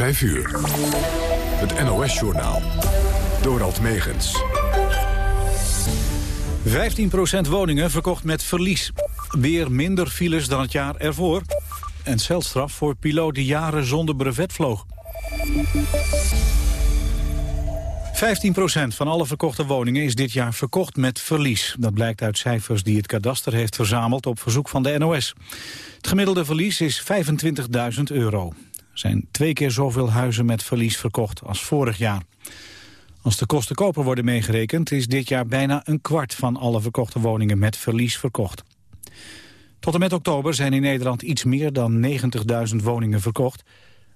5 uur. Het NOS-journaal. Dorald Megens. 15% woningen verkocht met verlies. Weer minder files dan het jaar ervoor. En celstraf voor piloot die jaren zonder brevet vloog. 15% van alle verkochte woningen is dit jaar verkocht met verlies. Dat blijkt uit cijfers die het kadaster heeft verzameld op verzoek van de NOS. Het gemiddelde verlies is 25.000 euro. Zijn twee keer zoveel huizen met verlies verkocht als vorig jaar. Als de kosten koper worden meegerekend... is dit jaar bijna een kwart van alle verkochte woningen met verlies verkocht. Tot en met oktober zijn in Nederland iets meer dan 90.000 woningen verkocht.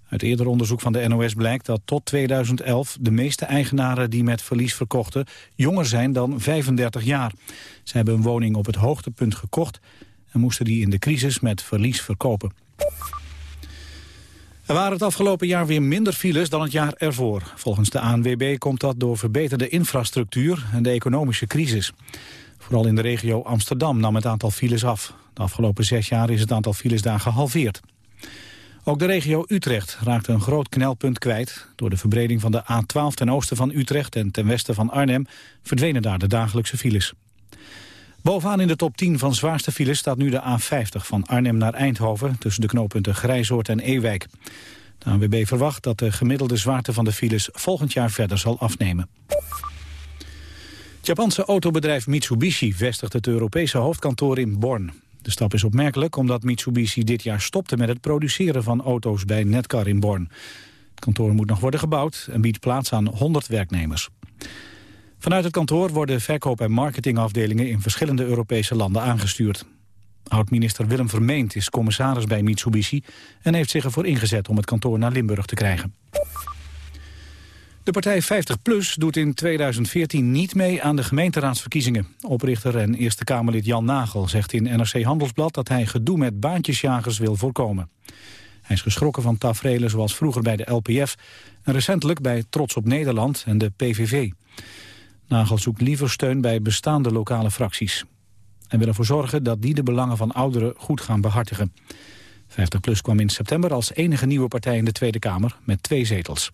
Uit eerder onderzoek van de NOS blijkt dat tot 2011 de meeste eigenaren die met verlies verkochten jonger zijn dan 35 jaar. Ze hebben een woning op het hoogtepunt gekocht en moesten die in de crisis met verlies verkopen. Er waren het afgelopen jaar weer minder files dan het jaar ervoor. Volgens de ANWB komt dat door verbeterde infrastructuur en de economische crisis. Vooral in de regio Amsterdam nam het aantal files af. De afgelopen zes jaar is het aantal files daar gehalveerd. Ook de regio Utrecht raakte een groot knelpunt kwijt. Door de verbreding van de A12 ten oosten van Utrecht en ten westen van Arnhem... verdwenen daar de dagelijkse files. Bovenaan in de top 10 van zwaarste files staat nu de A50 van Arnhem naar Eindhoven... tussen de knooppunten Grijzoord en Ewijk. De ANWB verwacht dat de gemiddelde zwaarte van de files volgend jaar verder zal afnemen. Het Japanse autobedrijf Mitsubishi vestigt het Europese hoofdkantoor in Born. De stap is opmerkelijk omdat Mitsubishi dit jaar stopte met het produceren van auto's bij Netcar in Born. Het kantoor moet nog worden gebouwd en biedt plaats aan 100 werknemers. Vanuit het kantoor worden verkoop- en marketingafdelingen in verschillende Europese landen aangestuurd. Oud-minister Willem Vermeend is commissaris bij Mitsubishi en heeft zich ervoor ingezet om het kantoor naar Limburg te krijgen. De partij 50PLUS doet in 2014 niet mee aan de gemeenteraadsverkiezingen. Oprichter en Eerste Kamerlid Jan Nagel zegt in NRC Handelsblad... dat hij gedoe met baantjesjagers wil voorkomen. Hij is geschrokken van tafereelen zoals vroeger bij de LPF... en recentelijk bij Trots op Nederland en de PVV. Nagel zoekt liever steun bij bestaande lokale fracties. En wil ervoor zorgen dat die de belangen van ouderen goed gaan behartigen. 50PLUS kwam in september als enige nieuwe partij in de Tweede Kamer met twee zetels.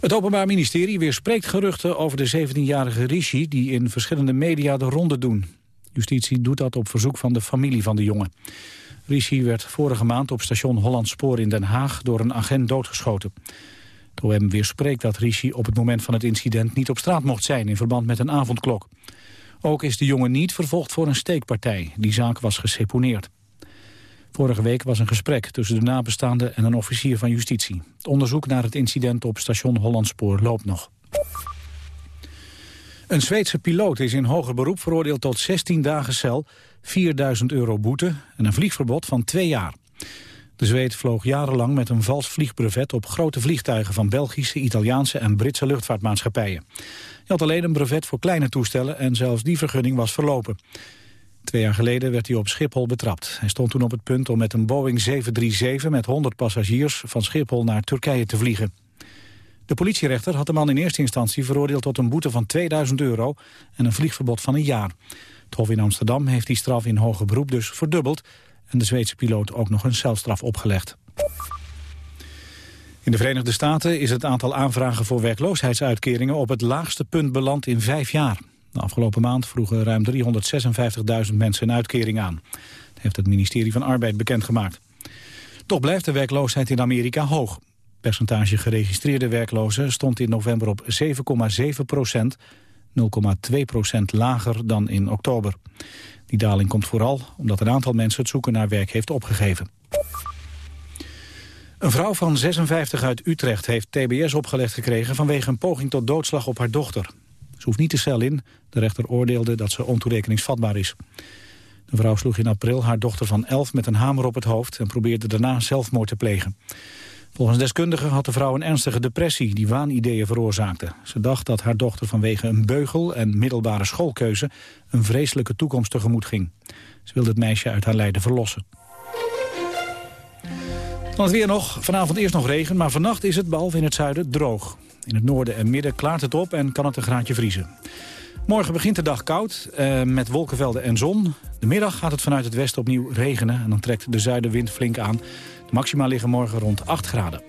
Het Openbaar Ministerie weerspreekt geruchten over de 17-jarige Rishi... die in verschillende media de ronde doen. Justitie doet dat op verzoek van de familie van de jongen. Rishi werd vorige maand op station Hollandspoor in Den Haag... door een agent doodgeschoten. Het OM weerspreekt dat Rishi op het moment van het incident... niet op straat mocht zijn in verband met een avondklok. Ook is de jongen niet vervolgd voor een steekpartij. Die zaak was geseponeerd. Vorige week was een gesprek tussen de nabestaanden en een officier van justitie. Het onderzoek naar het incident op station Hollandspoor loopt nog. Een Zweedse piloot is in hoger beroep veroordeeld tot 16 dagen cel, 4000 euro boete en een vliegverbod van twee jaar. De Zweed vloog jarenlang met een vals vliegbrevet op grote vliegtuigen van Belgische, Italiaanse en Britse luchtvaartmaatschappijen. Hij had alleen een brevet voor kleine toestellen en zelfs die vergunning was verlopen. Twee jaar geleden werd hij op Schiphol betrapt. Hij stond toen op het punt om met een Boeing 737 met 100 passagiers van Schiphol naar Turkije te vliegen. De politierechter had de man in eerste instantie veroordeeld tot een boete van 2000 euro en een vliegverbod van een jaar. Het Hof in Amsterdam heeft die straf in hoger beroep dus verdubbeld en de Zweedse piloot ook nog een celstraf opgelegd. In de Verenigde Staten is het aantal aanvragen voor werkloosheidsuitkeringen op het laagste punt beland in vijf jaar. De afgelopen maand vroegen ruim 356.000 mensen een uitkering aan. Dat heeft het ministerie van Arbeid bekendgemaakt. Toch blijft de werkloosheid in Amerika hoog. Het percentage geregistreerde werklozen stond in november op 7,7 procent, 0,2 procent lager dan in oktober. Die daling komt vooral omdat een aantal mensen het zoeken naar werk heeft opgegeven. Een vrouw van 56 uit Utrecht heeft tbs opgelegd gekregen vanwege een poging tot doodslag op haar dochter. Ze hoeft niet de cel in. De rechter oordeelde dat ze ontoerekeningsvatbaar is. De vrouw sloeg in april haar dochter van 11 met een hamer op het hoofd... en probeerde daarna zelfmoord te plegen. Volgens deskundigen had de vrouw een ernstige depressie die waanideeën veroorzaakte. Ze dacht dat haar dochter vanwege een beugel en middelbare schoolkeuze... een vreselijke toekomst tegemoet ging. Ze wilde het meisje uit haar lijden verlossen. Dan het weer nog. Vanavond eerst nog regen, maar vannacht is het behalve in het zuiden droog. In het noorden en midden klaart het op en kan het een graadje vriezen. Morgen begint de dag koud, eh, met wolkenvelden en zon. De middag gaat het vanuit het westen opnieuw regenen... en dan trekt de zuidenwind flink aan. Maxima liggen morgen rond 8 graden.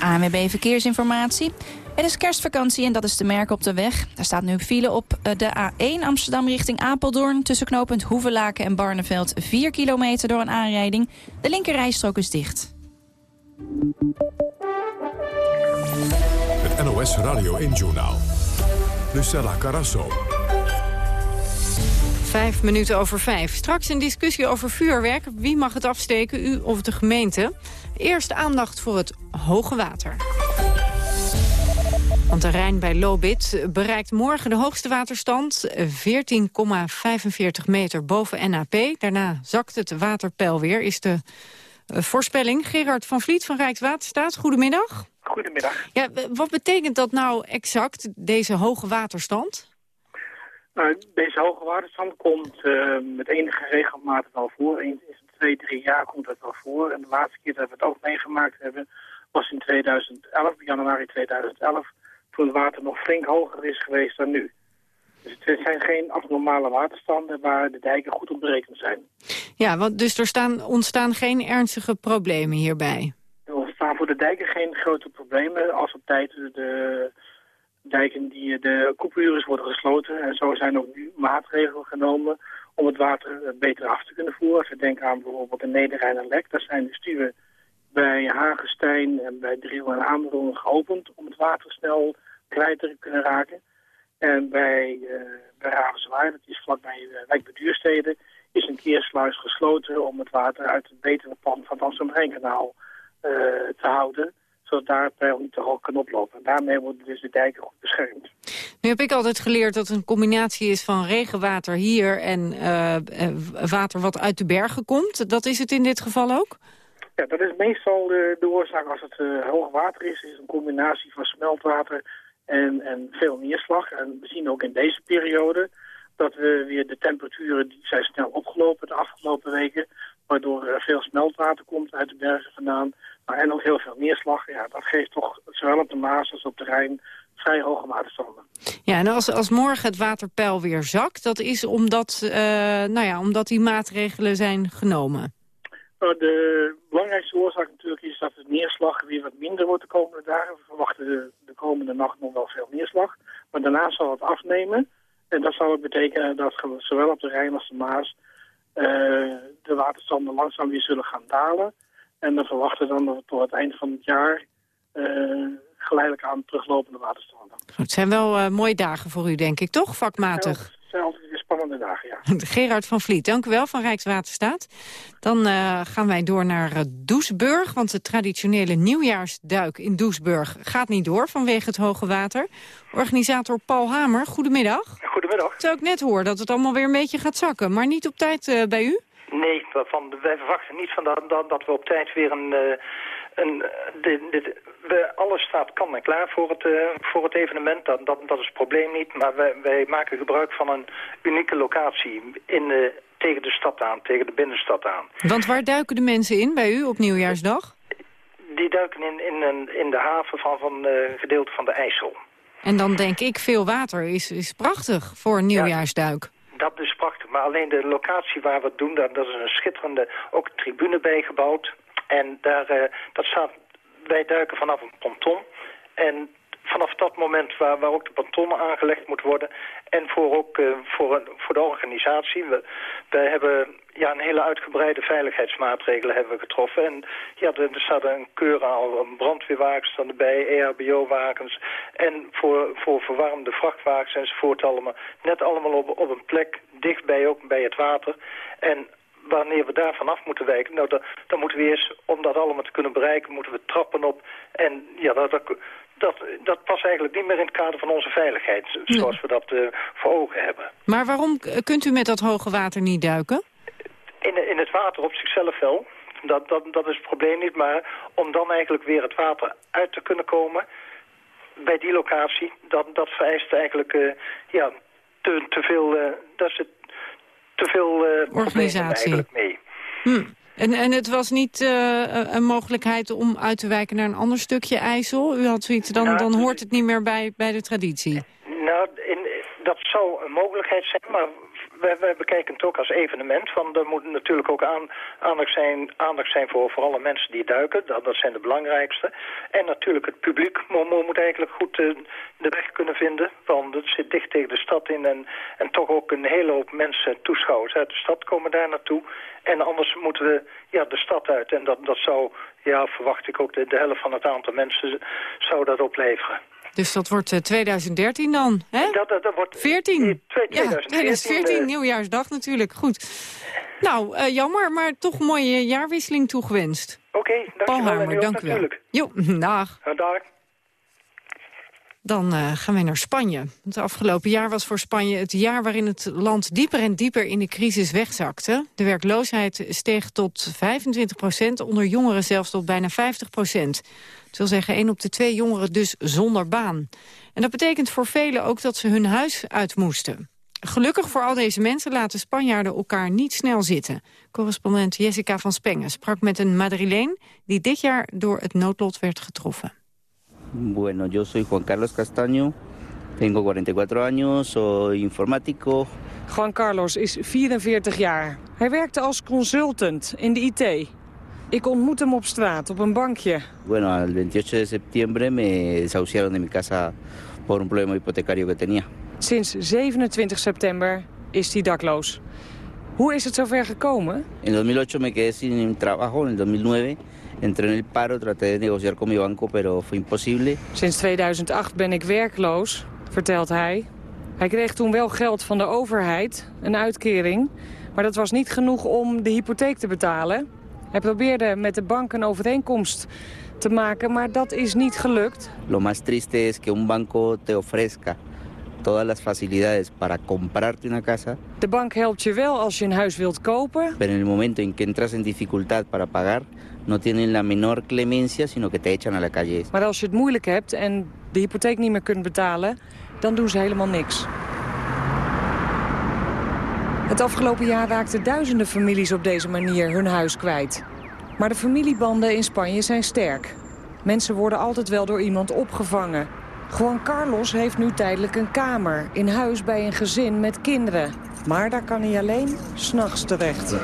ANWB Verkeersinformatie. Het is kerstvakantie en dat is te merken op de weg. Er staat nu file op eh, de A1 Amsterdam richting Apeldoorn... tussen knooppunt Hoevelaken en Barneveld 4 kilometer door een aanrijding. De linkerrijstrook is dicht. Het NOS Radio 1-journaal. Lucella Carasso. Vijf minuten over vijf. Straks een discussie over vuurwerk. Wie mag het afsteken, u of de gemeente? Eerst aandacht voor het hoge water. Want de Rijn bij Lobit bereikt morgen de hoogste waterstand, 14,45 meter boven NAP. Daarna zakt het waterpeil weer, is de uh, voorspelling. Gerard van Vliet van Rijkswaterstaat, goedemiddag. Goedemiddag. Ja, wat betekent dat nou exact, deze hoge waterstand? Nou, deze hoge waterstand komt uh, met enige regelmaat wel voor. Eens in twee, drie jaar komt het wel voor. En de laatste keer dat we het ook meegemaakt hebben was in 2011, januari 2011 toen het water nog flink hoger is geweest dan nu. Dus het zijn geen abnormale waterstanden waar de dijken goed op berekend zijn. Ja, want dus er staan, ontstaan geen ernstige problemen hierbij? Er ontstaan voor de dijken geen grote problemen als op tijd de dijken die de koepuurs worden gesloten. En zo zijn ook nu maatregelen genomen om het water beter af te kunnen voeren. Als we denken aan bijvoorbeeld de Lek, daar zijn de stuwen bij Hagenstein en bij Driel en Amerongen geopend om het water snel kwijt te kunnen raken. En bij, uh, bij Ravenswaard, dat is vlakbij uh, Wijk Duurstede, is een keersluis gesloten om het water uit het betere pand van het Amsterdam-Rijnkanaal te houden zodat daar het peil niet te hoog kan oplopen. En daarmee worden dus de dijken goed beschermd. Nu heb ik altijd geleerd dat het een combinatie is van regenwater hier en uh, water wat uit de bergen komt. Dat is het in dit geval ook? Ja, dat is meestal de, de oorzaak als het uh, hoog water is. is een combinatie van smeltwater en, en veel neerslag. En we zien ook in deze periode dat we weer de temperaturen die zijn snel opgelopen de afgelopen weken. Waardoor er veel smeltwater komt uit de bergen vandaan. Maar en ook heel veel neerslag. Ja, dat geeft toch zowel op de Maas als op de Rijn vrij hoge waterstanden. Ja, en als, als morgen het waterpeil weer zakt, dat is omdat, uh, nou ja, omdat die maatregelen zijn genomen. Nou, de belangrijkste oorzaak natuurlijk is dat het neerslag weer wat minder wordt de komende dagen. We verwachten de, de komende nacht nog wel veel neerslag. Maar daarna zal het afnemen. En dat zal ook betekenen dat zowel op de Rijn als de Maas uh, de waterstanden langzaam weer zullen gaan dalen. En we verwachten dan dat we tot het eind van het jaar uh, geleidelijk aan teruglopende waterstanden. Het zijn wel uh, mooie dagen voor u, denk ik, toch? Vakmatig. Het zijn altijd weer spannende dagen, ja. Gerard van Vliet, dank u wel van Rijkswaterstaat. Dan uh, gaan wij door naar uh, Doesburg, want de traditionele nieuwjaarsduik in Doesburg gaat niet door vanwege het hoge water. Organisator Paul Hamer, goedemiddag. Goedemiddag. Terwijl ik net hoor dat het allemaal weer een beetje gaat zakken, maar niet op tijd bij u? Nee, van, wij verwachten niet van dat, dat, dat we op tijd weer een... Uh, een dit, dit, we, alles staat kan en klaar voor het, uh, voor het evenement. Dat, dat, dat is het probleem niet. Maar wij, wij maken gebruik van een unieke locatie in de, tegen de stad aan, tegen de binnenstad aan. Want waar duiken de mensen in bij u op Nieuwjaarsdag? Die duiken in, in, in, in de haven van, van een gedeelte van de IJssel. En dan denk ik, veel water is, is prachtig voor een nieuwjaarsduik. Dat is prachtig, maar alleen de locatie waar we het doen, dat is een schitterende ook tribune bijgebouwd. En daar, uh, dat staat, wij duiken vanaf een ponton. En vanaf dat moment waar, waar ook de pontonnen aangelegd moet worden. En voor, ook, uh, voor, voor de organisatie. We, we hebben ja, een hele uitgebreide veiligheidsmaatregelen hebben we getroffen. En ja, er, er staat een keur aan brandweerwagens staan erbij, EHBO-wagens. En voor, voor verwarmde vrachtwagens enzovoort allemaal. Net allemaal op, op een plek, dichtbij ook bij het water. En wanneer we daar vanaf moeten wijken, nou, dan, dan moeten we eerst, om dat allemaal te kunnen bereiken, moeten we trappen op. En ja, dat, dat, dat, dat past eigenlijk niet meer in het kader van onze veiligheid, zoals nee. we dat uh, voor ogen hebben. Maar waarom kunt u met dat hoge water niet duiken? In, in het water op zichzelf wel. Dat, dat, dat is het probleem niet, maar om dan eigenlijk weer het water uit te kunnen komen bij die locatie, dat, dat vereist eigenlijk uh, ja, te, te veel, uh, dat is het te veel uh, organisatie eigenlijk mee. Hm. En, en het was niet een mogelijkheid om uit te wijken naar een ander stukje IJssel? U had zoiets, dan, dan hoort het niet meer bij, bij de traditie. Dat zou een mogelijkheid zijn, maar wij, bekijken het ook als evenement. Van, er moet natuurlijk ook aan, aandacht, zijn, aandacht zijn voor, alle mensen die duiken. Dat, dat zijn de belangrijkste. En natuurlijk het publiek moet, moet eigenlijk goed uh, de weg kunnen vinden. Want het zit dicht tegen de stad in. En, en toch ook een hele hoop mensen, toeschouwers uit de stad komen daar naartoe. En anders moeten we ja, de stad uit. En dat, dat zou, ja, verwacht ik ook, de, de helft van het aantal mensen zou dat opleveren. Dus dat wordt 2013 eh, dan, hè? Dat, dat, dat wordt 14. 2014, ja, 2014, nieuwjaarsdag natuurlijk. Goed. Nou, uh, jammer, maar toch een mooie jaarwisseling toegewenst. Oké, okay, dankjewel. dank u wel. Jo, dag. dag. Dan uh, gaan we naar Spanje. Het afgelopen jaar was voor Spanje het jaar waarin het land dieper en dieper in de crisis wegzakte. De werkloosheid steeg tot 25 procent, onder jongeren zelfs tot bijna 50 procent. Het wil zeggen één op de twee jongeren dus zonder baan. En dat betekent voor velen ook dat ze hun huis uit moesten. Gelukkig voor al deze mensen laten Spanjaarden elkaar niet snel zitten. Correspondent Jessica van Spengen sprak met een Madrileen... die dit jaar door het noodlot werd getroffen. Bueno, yo soy Juan Carlos Castaño, tengo 44 años, soy informático. Juan Carlos is 44 jaar. Hij werkte als consultant in de IT. Ik ontmoet hem op straat, op een bankje. Bueno, el 28 de septiembre me desahuciaron de mi casa por un problema hipotecario que tenía. Sinds 27 september is hij dakloos. Hoe is het zover gekomen? In 2008 me quedé sin trabajo, en 2009 entré en el paro, traté de negociar con mi banco, pero fue imposible. Sinds 2008 ben ik werkloos, vertelt hij. Hij kreeg toen wel geld van de overheid, een uitkering. Maar dat was niet genoeg om de hypotheek te betalen. Hij probeerde met de bank een overeenkomst te maken, maar dat is niet gelukt. Lo más triste es que un banco te ofrezca todas las facilidades para comprarte una casa. De bank helpt je wel als je een huis wilt kopen. Pero en el momento en que entras en dificultad para pagar, no tienen la menor clemencia, sino que te echan a la calle. Maar als je het moeilijk hebt en de hypotheek niet meer kunt betalen, dan doen ze helemaal niks. Het afgelopen jaar raakten duizenden families op deze manier hun huis kwijt. Maar de familiebanden in Spanje zijn sterk. Mensen worden altijd wel door iemand opgevangen. Juan Carlos heeft nu tijdelijk een kamer in huis bij een gezin met kinderen. Maar daar kan hij alleen s'nachts terecht.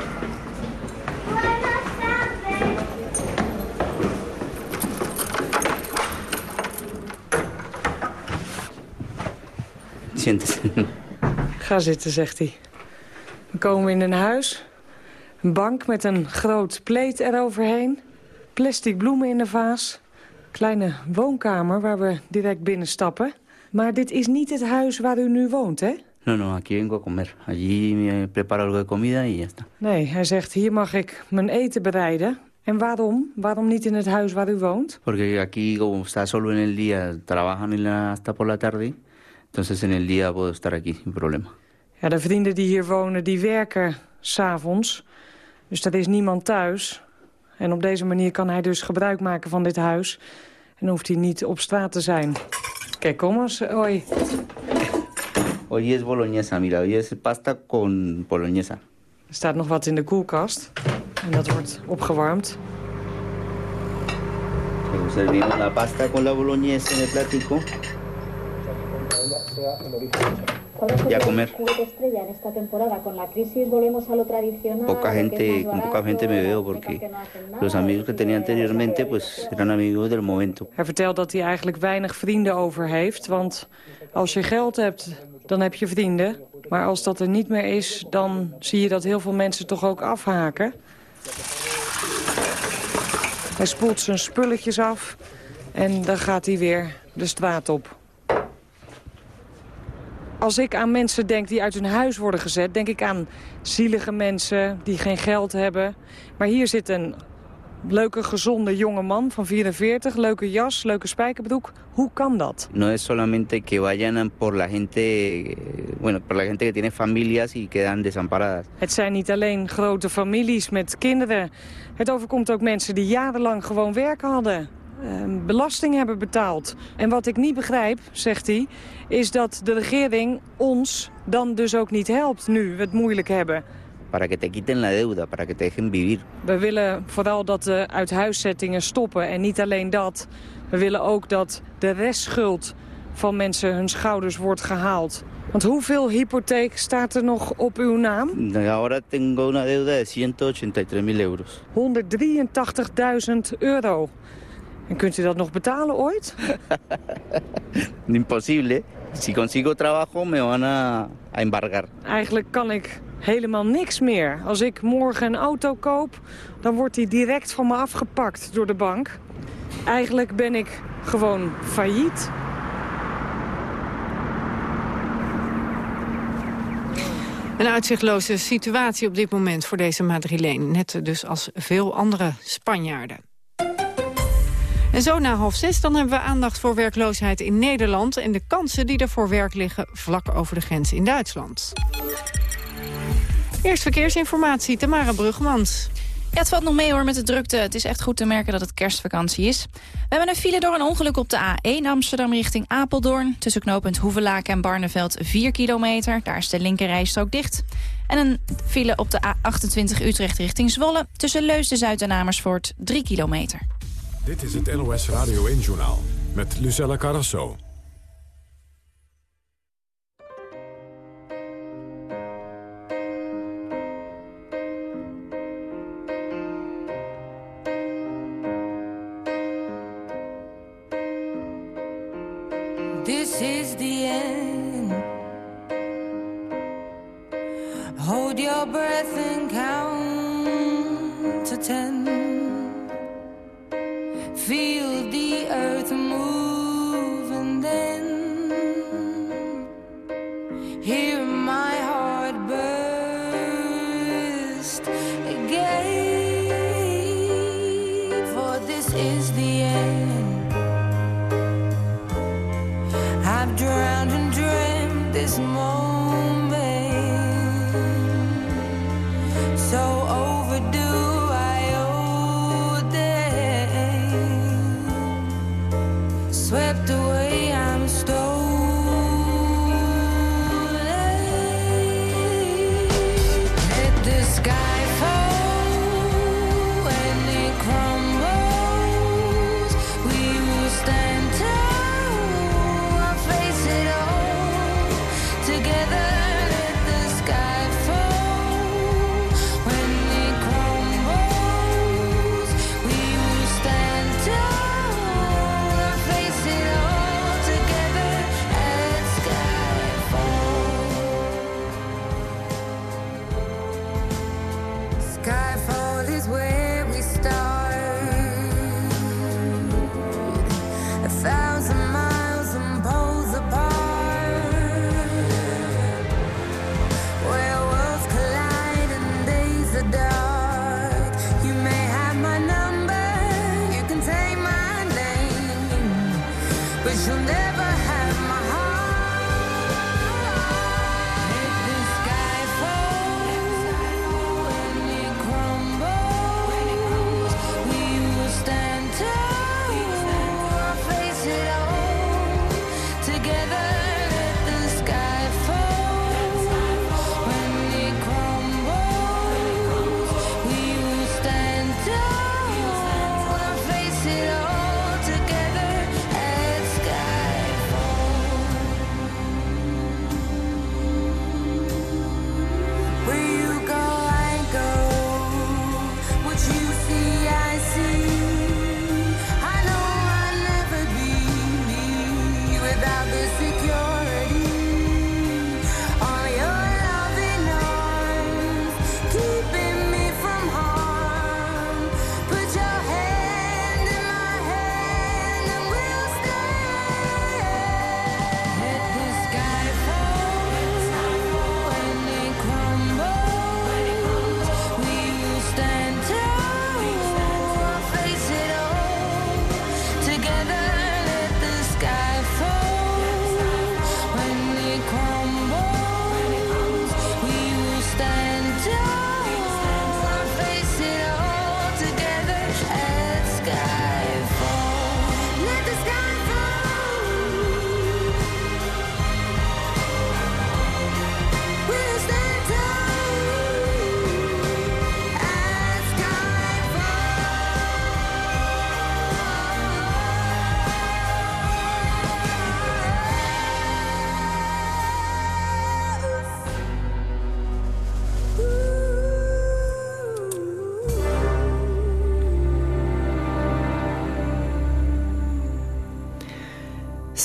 Ga zitten, zegt hij. We komen in een huis. Een bank met een groot pleed eroverheen. Plastic bloemen in de vaas. Kleine woonkamer waar we direct binnenstappen. Maar dit is niet het huis waar u nu woont, hè? No, no, aquí vengo a comer. Allí me preparo algo de comida y ya está. Nee, hij zegt, hier mag ik mijn eten bereiden. En waarom? Waarom niet in het huis waar u woont? Porque aquí, como está solo en el día, trabajan en la, hasta por la tarde. Entonces en el día puedo estar aquí sin problema. Ja, de vrienden die hier wonen, die werken s'avonds. Dus er is niemand thuis. En op deze manier kan hij dus gebruik maken van dit huis. En hoeft hij niet op straat te zijn. Kijk, kom eens. Hoi. Hoy es boloñesa, mira. Hoy es pasta con boloñesa. Er staat nog wat in de koelkast. En dat wordt opgewarmd. Servimos la pasta con la boloñesa en el platico. Y a comer. Poca gente, con poca gente me veo porque los amigos que tenía anteriormente pues eran amigos del momento. Hij vertelt dat hij eigenlijk weinig vrienden over heeft, want als je geld hebt, dan heb je vrienden. Maar als dat er niet meer is, dan zie je dat heel veel mensen toch ook afhaken. Hij spoelt zijn spulletjes af en dan gaat hij weer de straat op. Als ik aan mensen denk die uit hun huis worden gezet... denk ik aan zielige mensen die geen geld hebben. Maar hier zit een leuke, gezonde jonge man van 44. Leuke jas, leuke spijkerbroek. Hoe kan dat? No es solamente que vayan por la gente, bueno, por la gente que tiene familias y quedan desamparadas. Het zijn niet alleen grote families met kinderen. Het overkomt ook mensen die jarenlang gewoon werk hadden. Ehm, belasting hebben betaald. En wat ik niet begrijp, zegt hij, is dat de regering ons dan dus ook niet helpt nu we het moeilijk hebben. para que te quiten la deuda, para que te dejen vivir. We willen vooral dat de uithuiszettingen stoppen en niet alleen dat. We willen ook dat de restschuld van mensen hun schouders wordt gehaald. Want hoeveel hypotheek staat er nog op uw naam? Ahora tengo una deuda de 183.000 euros. 183.000 euro. En kunt u dat nog betalen ooit? Imposible. Si consigo trabajo me van a, a embargar. Eigenlijk kan ik helemaal niks meer. Als ik morgen een auto koop, dan wordt die direct van me afgepakt door de bank. Eigenlijk ben ik gewoon failliet. Een uitzichtloze situatie op dit moment voor deze Madrileen. Net dus als veel andere Spanjaarden. En zo na half zes dan hebben we aandacht voor werkloosheid in Nederland... en de kansen die er voor werk liggen vlak over de grens in Duitsland. Eerst verkeersinformatie, Tamara Brugmans. Ja, het valt nog mee hoor met de drukte. Het is echt goed te merken dat het kerstvakantie is. We hebben een file door een ongeluk op de A1 Amsterdam richting Apeldoorn. Tussen knooppunt Hoevelaken en Barneveld 4 kilometer. Daar is de linkerrijstrook dicht. En een file op de A28 Utrecht richting Zwolle. Tussen Leusden, Zuid en Amersfoort 3 kilometer. Dit is het NOS Radio 1-journaal met Lucella Carrasso. This is the end. Hold your breath and count to ten. Feel the earth move and then hear my heart burst again. For this is the end. I've drowned and dreamt this moment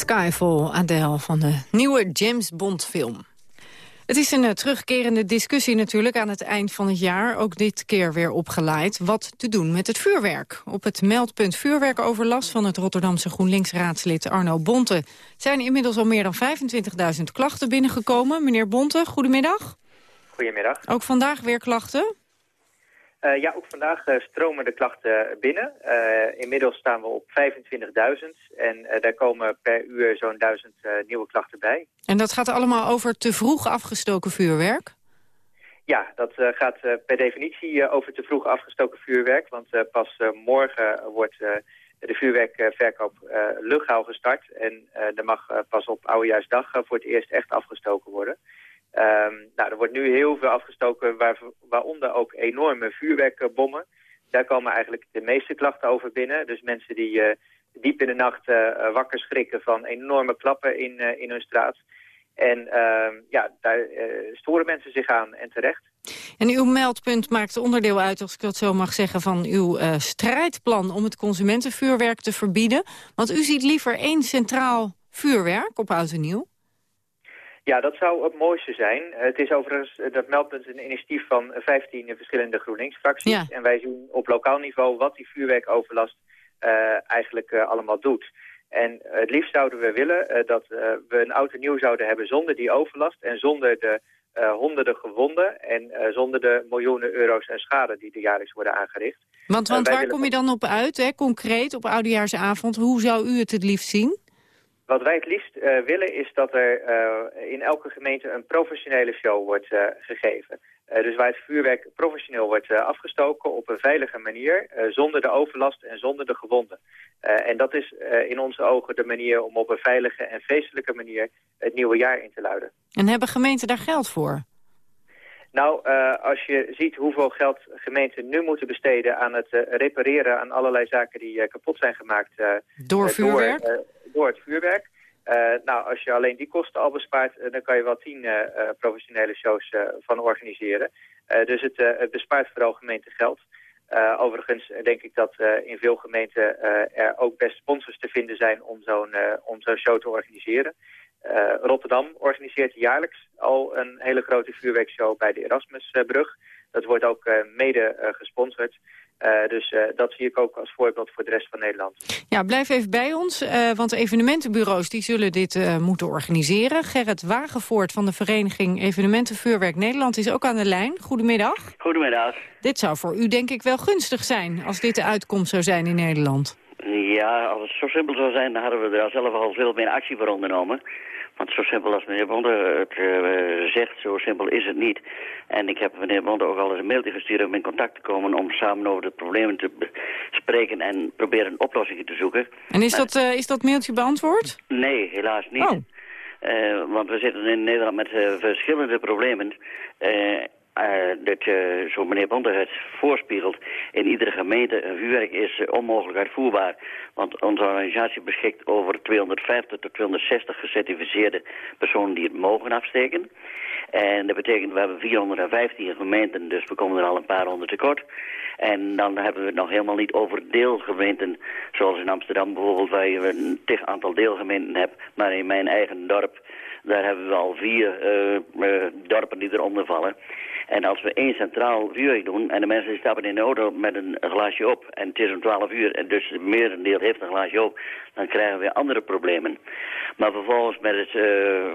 Skyfall, Adele, van de nieuwe James Bond film. Het is een eh, terugkerende discussie natuurlijk aan het eind van het jaar. Ook dit keer weer opgeleid. Wat te doen met het vuurwerk. Op het meldpunt vuurwerkoverlast van het Rotterdamse GroenLinks-raadslid Arno Bonte... zijn inmiddels al meer dan 25.000 klachten binnengekomen. Meneer Bonte, goedemiddag. Goedemiddag. Ook vandaag weer klachten? Uh, ja, ook vandaag uh, stromen de klachten binnen. Uh, inmiddels staan we op 25.000 en daar komen per uur zo'n 1000 nieuwe klachten bij. En dat gaat allemaal over te vroeg afgestoken vuurwerk? Ja, dat gaat per definitie over te vroeg afgestoken vuurwerk. Want pas morgen wordt de vuurwerkverkoop legaal gestart. En er mag pas op Oudejaarsdag voor het eerst echt afgestoken worden. Um, nou, er wordt nu heel veel afgestoken, waar, waaronder ook enorme vuurwerkbommen. Daar komen eigenlijk de meeste klachten over binnen. Dus mensen die uh, diep in de nacht uh, wakker schrikken van enorme klappen in, in hun straat. En uh, ja, daar storen mensen zich aan en terecht. En uw meldpunt maakt onderdeel uit, als ik dat zo mag zeggen, van uw strijdplan om het consumentenvuurwerk te verbieden. Want u ziet liever één centraal vuurwerk op oud en nieuw. Ja, dat zou het mooiste zijn. Het is overigens, dat meldpunt een initiatief van 15 verschillende GroenLinks-fracties. Ja. En wij zien op lokaal niveau wat die vuurwerkoverlast uh, eigenlijk uh, allemaal doet. En het liefst zouden we willen uh, dat we een oud en nieuw zouden hebben zonder die overlast en zonder de honderden gewonden en zonder de miljoenen euro's en schade die er jaarlijks worden aangericht. Want, want waar kom je dan op uit, hè, concreet, op oudejaarsavond? Hoe zou u het het liefst zien? Wat wij het liefst uh, willen is dat er uh, in elke gemeente een professionele show wordt uh, gegeven. dus waar het vuurwerk professioneel wordt afgestoken op een veilige manier, zonder de overlast en zonder de gewonden. en dat is in onze ogen de manier om op een veilige en feestelijke manier het nieuwe jaar in te luiden. En hebben gemeenten daar geld voor? Nou, uh, als je ziet hoeveel geld gemeenten nu moeten besteden aan het uh, repareren aan allerlei zaken die uh, kapot zijn gemaakt. door vuurwerk? Door, door het vuurwerk. nou, als je alleen die kosten al bespaart, dan kan je wel tien professionele shows van organiseren. dus het, het bespaart vooral gemeenten geld. overigens denk ik dat in veel gemeenten er ook best sponsors te vinden zijn om zo'n om zo'n show te organiseren. Uh, Rotterdam organiseert jaarlijks al een hele grote vuurwerkshow bij de Erasmusbrug. Dat wordt ook uh, mede uh, gesponsord. dus dat zie ik ook als voorbeeld voor de rest van Nederland. Ja, blijf even bij ons, want evenementenbureaus die zullen dit moeten organiseren. Gerrit Wagenvoort van de vereniging Evenementen Vuurwerk Nederland is ook aan de lijn. Goedemiddag. Goedemiddag. Dit zou voor u denk ik wel gunstig zijn als dit de uitkomst zou zijn in Nederland. Ja, als het zo simpel zou zijn, dan hadden we er zelf al veel meer actie voor ondernomen. Want zo simpel als meneer Bonde het uh, zegt, zo simpel is het niet. En ik heb meneer Bonde ook al eens een mailtje gestuurd om in contact te komen... om samen over de problemen te spreken en proberen oplossingen te zoeken. En is, maar, dat, uh, is dat mailtje beantwoord? Nee, helaas niet. Oh. Uh, want we zitten in Nederland met verschillende problemen... Uh, dat uh, zo meneer Bonte het voorspiegelt, in iedere gemeente een vuurwerk is uh, onmogelijk uitvoerbaar. Want onze organisatie beschikt over 250 tot 260 gecertificeerde personen die het mogen afsteken. En dat betekent, we hebben 415 gemeenten, dus we komen er al een paar honderd tekort. En dan hebben we het nog helemaal niet over deelgemeenten, zoals in Amsterdam bijvoorbeeld, waar je een tig aantal deelgemeenten hebt. Maar in mijn eigen dorp, daar hebben we al vier dorpen die eronder vallen. En als we één centraal vuurwerk doen en de mensen stappen in de auto met een glaasje op en het is om 12 uur en dus het merendeel heeft een glaasje op, dan krijgen we andere problemen. Maar vervolgens met het uh,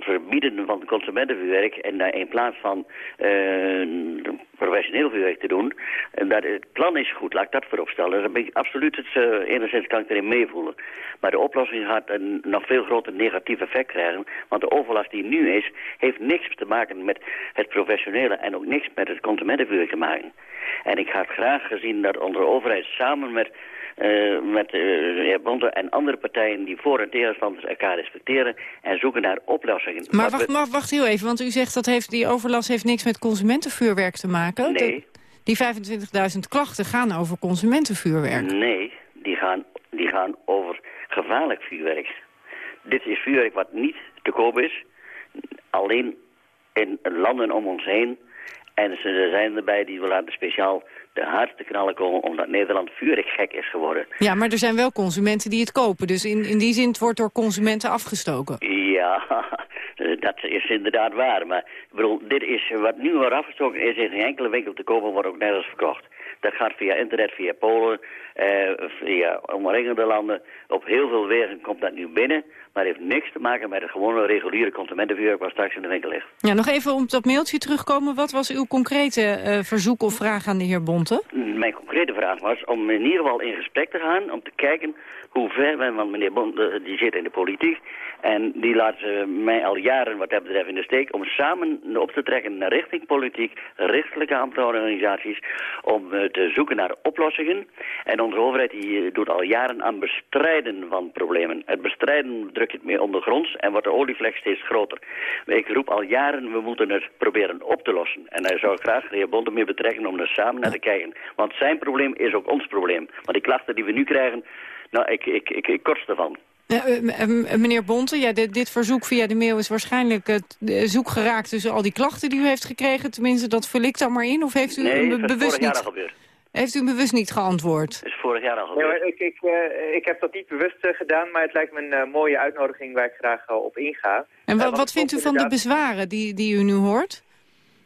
verbieden van consumentenvuurwerk en daar in plaats van uh, professioneel vuurwerk te doen, en dat het plan is goed, laat ik dat voorop stellen. Dan ben ik absoluut het, uh, enigszins kan ik erin meevoelen. Maar de oplossing gaat een nog veel groter negatief effect krijgen, want de overlast die nu is, heeft niks te maken met het professionele en ook niks met het consumentenvuurwerk te maken. En ik had graag gezien dat onze overheid samen met, met uh, de heer Bonte en andere partijen die voor- en tegenstanders elkaar respecteren en zoeken naar oplossingen. Maar wacht, maar wacht heel even, want u zegt dat heeft, die overlast heeft niks met consumentenvuurwerk te maken. Nee. Die 25.000 klachten gaan over consumentenvuurwerk. Nee, die gaan, die gaan over gevaarlijk vuurwerk. Dit is vuurwerk wat niet te koop is, alleen in landen om ons heen En ze- er zijn erbij die we laten speciaal de hardste knallen komen... omdat Nederland vurig gek is geworden. Ja, maar er zijn wel consumenten die het kopen. Dus in, in die zin het wordt door consumenten afgestoken. Ja, dat is inderdaad waar. Maar ik bedoel, dit is wat nu wordt afgestoken is in geen enkele winkel te kopen, wordt ook nergens verkocht. Dat gaat via internet, via Polen, eh, via omringende landen. Op heel veel wegen komt dat nu binnen. Maar heeft niks te maken met het gewone reguliere consumentenvuurwerk wat straks in de winkel ligt. Ja, nog even op dat mailtje terugkomen. Wat was uw concrete eh, verzoek of vraag aan de heer Bonte? Mijn concrete vraag was om in ieder geval in gesprek te gaan... om te kijken hoe ver... we- Want meneer Bond eh, die zit in de politiek... en die laat eh, mij al jaren wat dat betreft in de steek... om samen op te trekken naar richting politiek... richtelijke ambtenorganisaties... om eh, te zoeken naar oplossingen. En onze overheid die doet al jaren aan bestrijden van problemen. Het bestrijden druk je het meer ondergronds... en wordt de olievlek steeds groter. Ik roep al jaren, we moeten het proberen op te lossen. En daar zou ik graag de heer Bonte mee betrekken om er samen naar te kijken. Want zijn probleem is ook ons probleem. Want die klachten die we nu krijgen, nou, ik, ik, ik, ik ervan. Ja, eh, m- eh, meneer Bonte, ja, dit, dit verzoek via de mail is waarschijnlijk het eh, zoek geraakt tussen al die klachten die u heeft gekregen. Tenminste, dat vul ik dan maar in. Of heeft u Nee, hem dat is bewust vorig jaar al niet, gebeurd. heeft u bewust niet geantwoord? Dat is vorig jaar al Nee, gebeurd. maar ik, ik, eh, ik heb dat niet bewust eh, gedaan, maar het lijkt me een eh, mooie uitnodiging waar ik graag eh, op inga. En Eh, wat vindt u van de bezwaren die, die u nu hoort?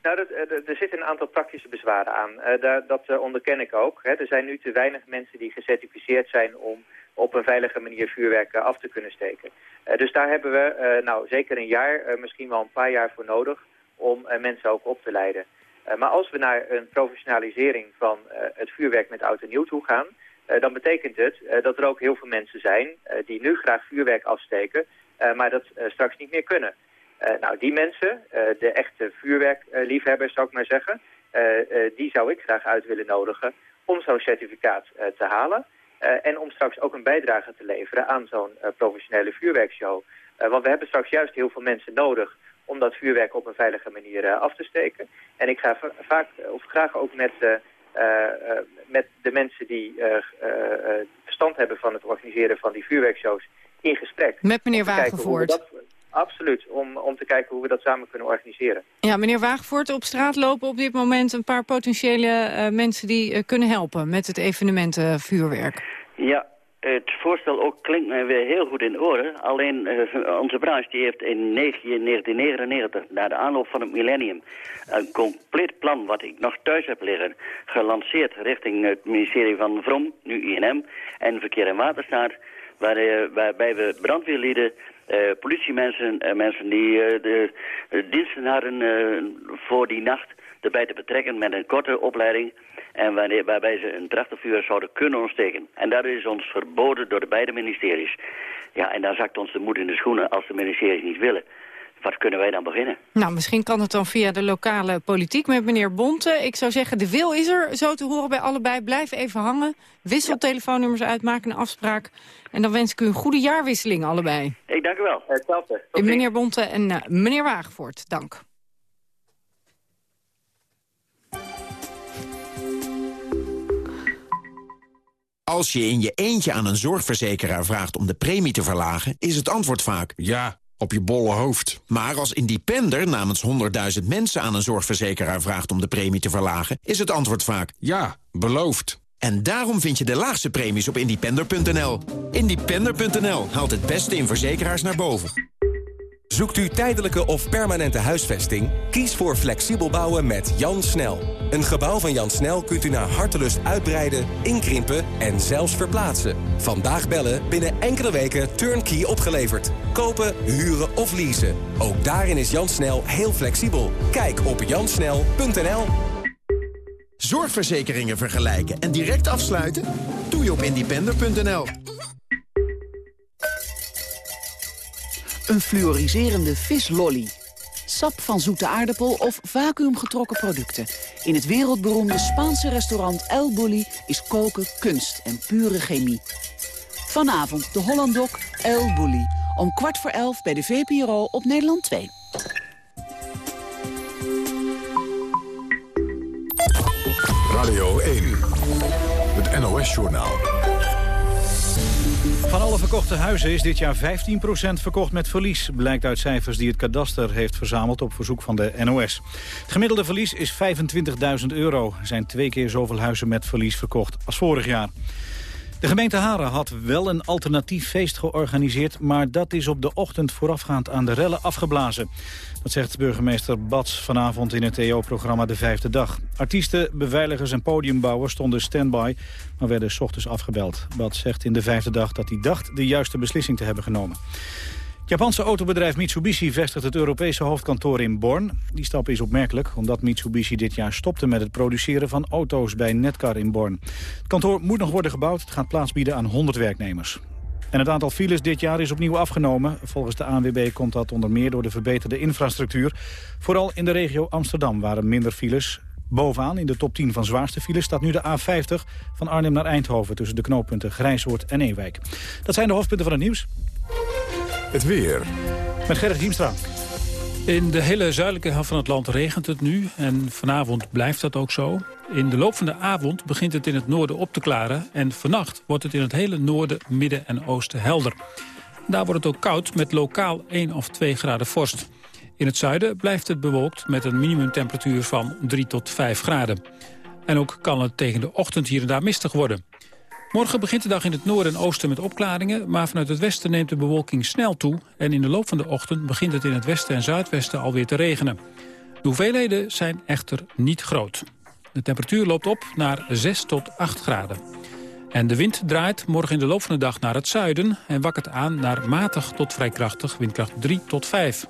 Nou, eh, er- zitten een aantal praktische bezwaren aan. Eh, dat eh, onderken ik ook. Hè. Er zijn nu te weinig mensen die gecertificeerd zijn om op een veilige manier vuurwerk af te kunnen steken. Dus daar hebben we nou zeker een jaar, misschien wel een paar jaar voor nodig om mensen ook op te leiden. Maar als we naar een professionalisering van het vuurwerk met oud en nieuw toe gaan, dan betekent het dat er ook heel veel mensen zijn die nu graag vuurwerk afsteken, maar dat straks niet meer kunnen. Eh, nou, die mensen, eh, de echte vuurwerkliefhebbers zou ik maar zeggen, eh, die zou ik graag uit willen nodigen om zo'n certificaat te halen. en om straks ook een bijdrage te leveren aan zo'n professionele vuurwerkshow. Want we hebben straks juist heel veel mensen nodig om dat vuurwerk op een veilige manier af te steken. En ik ga va- vaak, of graag ook met, eh, met de mensen die eh, verstand hebben van het organiseren van die vuurwerkshows in gesprek. Met meneer Wagenvoort. dat- Absoluut, om, om te kijken hoe we dat samen kunnen organiseren. Ja, meneer Wagenvoort, op straat lopen op dit moment een paar potentiële eh, mensen die eh, kunnen helpen met het evenement eh, vuurwerk. Ja, het voorstel ook klinkt mij weer heel goed in de oren. Alleen eh, onze branche die heeft in 19 1999, na de aanloop van het millennium... een compleet plan, wat ik nog thuis heb liggen... gelanceerd richting het ministerie van Vrom, nu INM... en Verkeer en Waterstaat... Waar, waarbij we brandweerlieden, eh, politiemensen... en mensen die eh, de, diensten hadden eh, voor die nacht... erbij te betrekken met een korte opleiding... En wanneer, waarbij ze een trachtervuur zouden kunnen ontsteken. En dat is ons verboden door de beide ministeries. Ja, en dan zakt ons de moed in de schoenen als de ministeries niet willen. Wat kunnen wij dan beginnen? Nou, misschien kan het dan via de lokale politiek met meneer Bonte. Ik zou zeggen, de wil is er, zo te horen bij allebei. Blijf even hangen, wissel telefoonnummers uit, maak een afspraak. En dan wens ik u een goede jaarwisseling allebei. Ik dank u wel. Hetzelfde. Meneer Bonte en eh, meneer Wagenvoort, dank. Als je in je eentje aan een zorgverzekeraar vraagt om de premie te verlagen... is het antwoord vaak... Ja, op je bolle hoofd. Maar als independer namens 100.000 mensen aan een zorgverzekeraar vraagt om de premie te verlagen... is het antwoord vaak... Ja, beloofd. En daarom vind je de laagste premies op independer.nl. Independer.nl haalt het beste in verzekeraars naar boven. Zoekt u tijdelijke of permanente huisvesting? Kies voor flexibel bouwen met Jan Snel. Een gebouw van Jan Snel kunt u naar hartelust uitbreiden, inkrimpen en zelfs verplaatsen. Vandaag bellen, binnen enkele weken turnkey opgeleverd. Kopen, huren of leasen. Ook daarin is Jan Snel heel flexibel. Kijk op jansnel.nl. Zorgverzekeringen vergelijken en direct afsluiten? Doe je op independer.nl. Een fluoriserende vislolly. Sap van zoete aardappel of vacuümgetrokken producten. In het wereldberoemde Spaanse restaurant El Bulli is koken kunst en pure chemie. Vanavond de Hollandok El Bulli. Om kwart voor elf bij de VPRO op Nederland 2. Radio 1. Het NOS-journaal. Van alle verkochte huizen is dit jaar 15% verkocht met verlies. Blijkt uit cijfers die het kadaster heeft verzameld op verzoek van de NOS. Het gemiddelde verlies is 25.000 euro. Er zijn twee keer zoveel huizen met verlies verkocht als vorig jaar. De gemeente Haren had wel een alternatief feest georganiseerd... maar dat is op de ochtend voorafgaand aan de rellen afgeblazen. Dat zegt burgemeester Bats vanavond in het EO-programma De Vijfde Dag. Artiesten, beveiligers en podiumbouwers stonden standby... maar werden s ochtends afgebeld. Bats zegt in De Vijfde Dag dat hij dacht de juiste beslissing te hebben genomen. Japanse autobedrijf Mitsubishi vestigt het Europese hoofdkantoor in Born. Die stap is opmerkelijk omdat Mitsubishi dit jaar stopte met het produceren van auto's bij Netcar in Born. Het kantoor moet nog worden gebouwd. Het gaat plaats bieden aan 100 werknemers. En het aantal files dit jaar is opnieuw afgenomen. Volgens de ANWB komt dat onder meer door de verbeterde infrastructuur. Vooral in de regio Amsterdam waren minder files. Bovenaan in de top 10 van zwaarste files staat nu de A50 van Arnhem naar Eindhoven... tussen de knooppunten Grijshoort en Ewijk. Dat zijn de hoofdpunten van het nieuws. Het weer. Met Gerrit Hiemstra. In de hele zuidelijke helft van het land regent het nu en vanavond blijft dat ook zo. In de loop van de avond begint het in het noorden op te klaren... en vannacht wordt het in het hele noorden, midden en oosten helder. Daar wordt het ook koud met lokaal 1 of 2 graden vorst. In het zuiden blijft het bewolkt met een minimumtemperatuur van 3 tot 5 graden. En ook kan het tegen de ochtend hier en daar mistig worden. Morgen begint de dag in het noorden en oosten met opklaringen... maar vanuit het westen neemt de bewolking snel toe... en in de loop van de ochtend begint het in het westen en zuidwesten alweer te regenen. De hoeveelheden zijn echter niet groot. De temperatuur loopt op naar 6 tot 8 graden. En de wind draait morgen in de loop van de dag naar het zuiden... en wakkert aan naar matig tot vrij krachtig, windkracht 3 tot 5.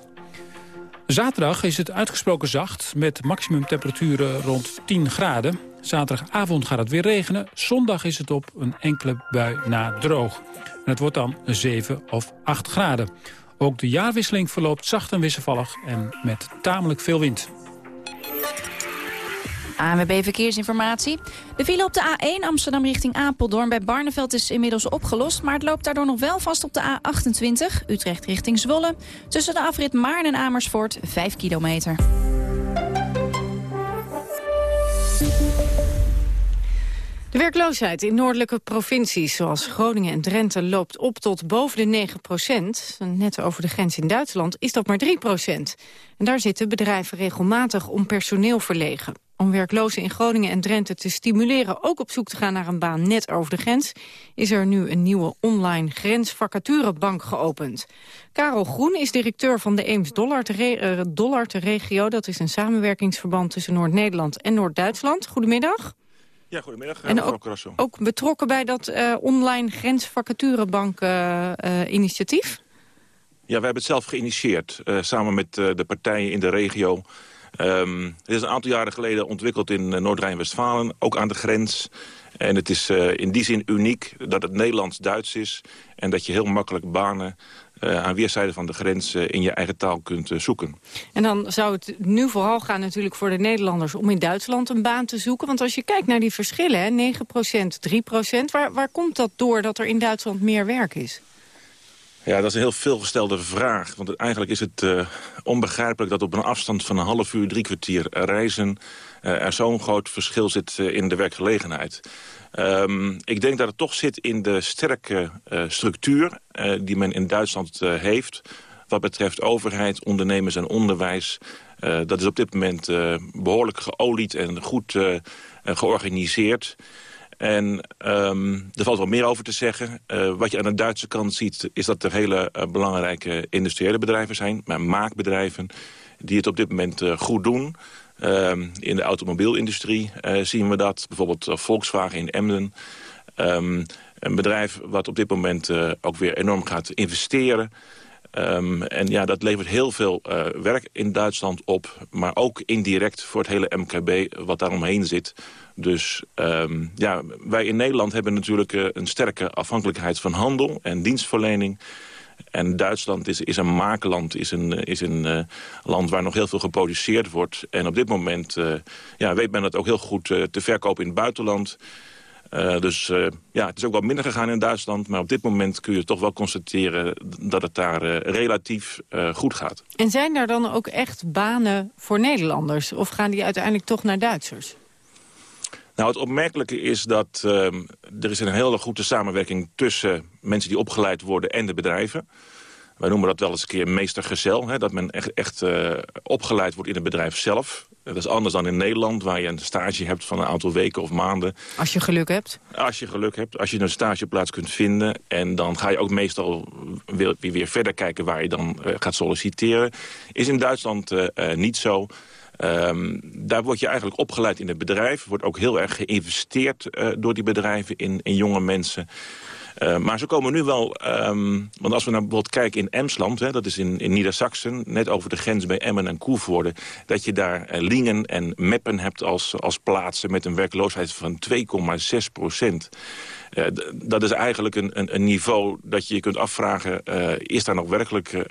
Zaterdag is het uitgesproken zacht met maximumtemperaturen rond 10 graden. Zaterdagavond gaat het weer regenen. Zondag is het op een enkele bui na droog. En het wordt dan 7 of 8 graden. Ook de jaarwisseling verloopt zacht en wisselvallig en met tamelijk veel wind. ANWB Verkeersinformatie. De file op de A1 Amsterdam richting Apeldoorn bij Barneveld is inmiddels opgelost... maar het loopt daardoor nog wel vast op de A28, Utrecht richting Zwolle... tussen de afrit Maarn en Amersfoort, 5 kilometer. Werkloosheid in noordelijke provincies zoals Groningen en Drenthe loopt op tot boven de 9 procent. Net over de grens in Duitsland is dat maar 3 procent. En daar zitten bedrijven regelmatig om personeel verlegen. Om werklozen in Groningen en Drenthe te stimuleren ook op zoek te gaan naar een baan net over de grens, is er nu een nieuwe online grensvacaturebank geopend. Karel Groen is directeur van de Eems Dollard regio. Dat is een samenwerkingsverband tussen Noord-Nederland en Noord-Duitsland. Goedemiddag. Ja, goedemiddag. En ook, ook betrokken bij dat uh, online grensvacaturebank-initiatief? Uh, ja, we hebben het zelf geïnitieerd, samen met de partijen in de regio. Um, het is een aantal jaren geleden ontwikkeld in Noord-Rijn-Westfalen, ook aan de grens. En het is in die zin uniek dat het Nederlands-Duits is... en dat je heel makkelijk banen uh, aan weerszijden van de grens uh, in je eigen taal kunt uh, zoeken. En dan zou het nu vooral gaan natuurlijk voor de Nederlanders... om in Duitsland een baan te zoeken. Want als je kijkt naar die verschillen, hè, 9% 3% waar, waar komt dat door dat er in Duitsland meer werk is? Ja, dat is een heel veelgestelde vraag. Want eigenlijk is het onbegrijpelijk dat op een afstand van een half uur, drie kwartier reizen... er zo'n groot verschil zit in de werkgelegenheid. Um, ik denk dat het toch zit in de sterke uh, structuur uh, die men in Duitsland uh, heeft. Wat betreft overheid, ondernemers en onderwijs. dat is op dit moment behoorlijk geolied en goed georganiseerd. En um, er valt wel meer over te zeggen. Wat je aan de Duitse kant ziet, is dat er hele belangrijke industriële bedrijven zijn. Maar maakbedrijven die het op dit moment goed doen. Um, in de automobielindustrie uh, zien we dat. Bijvoorbeeld uh, Volkswagen in Emden. Um, een bedrijf wat op dit moment uh, ook weer enorm gaat investeren. Um, en ja, dat levert heel veel werk in Duitsland op. Maar ook indirect voor het hele MKB wat daaromheen zit. Dus ja, wij in Nederland hebben natuurlijk een sterke afhankelijkheid van handel en dienstverlening. En Duitsland is, is een maakland, is een, is een uh, land waar nog heel veel geproduceerd wordt. En op dit moment uh, ja, weet men dat ook heel goed te verkopen in het buitenland. dus ja, het is ook wat minder gegaan in Duitsland. Maar op dit moment kun je toch wel constateren dat het daar relatief goed gaat. En zijn daar dan ook echt banen voor Nederlanders? Of gaan die uiteindelijk toch naar Duitsers? Nou, het opmerkelijke is dat ehm, er is een hele goede samenwerking... tussen mensen die opgeleid worden en de bedrijven. Wij noemen dat wel eens een keer meestergezel. Hè, dat men echt, echt eh, opgeleid wordt in het bedrijf zelf. Dat is anders dan in Nederland, waar je een stage hebt van een aantal weken of maanden. Als je geluk hebt. Als je geluk hebt, als je een stageplaats kunt vinden. En dan ga je ook meestal weer, weer verder kijken waar je dan eh, gaat solliciteren. Is in Duitsland eh, niet zo. Ehm, daar word je eigenlijk opgeleid in het bedrijf. wordt ook heel erg geïnvesteerd eh, door die bedrijven in, in jonge mensen. Uh, maar ze komen nu wel, um, want als we naar bijvoorbeeld kijken in Emsland... Hè, dat is in, in Niedersachsen, net over de grens bij Emmen en Koevoorde... dat je daar uh, Lingen en Meppen hebt als, als plaatsen met een werkloosheid van 2,6 procent. Dat is eigenlijk een, een, een, niveau dat je je kunt afvragen... is daar nog werkelijk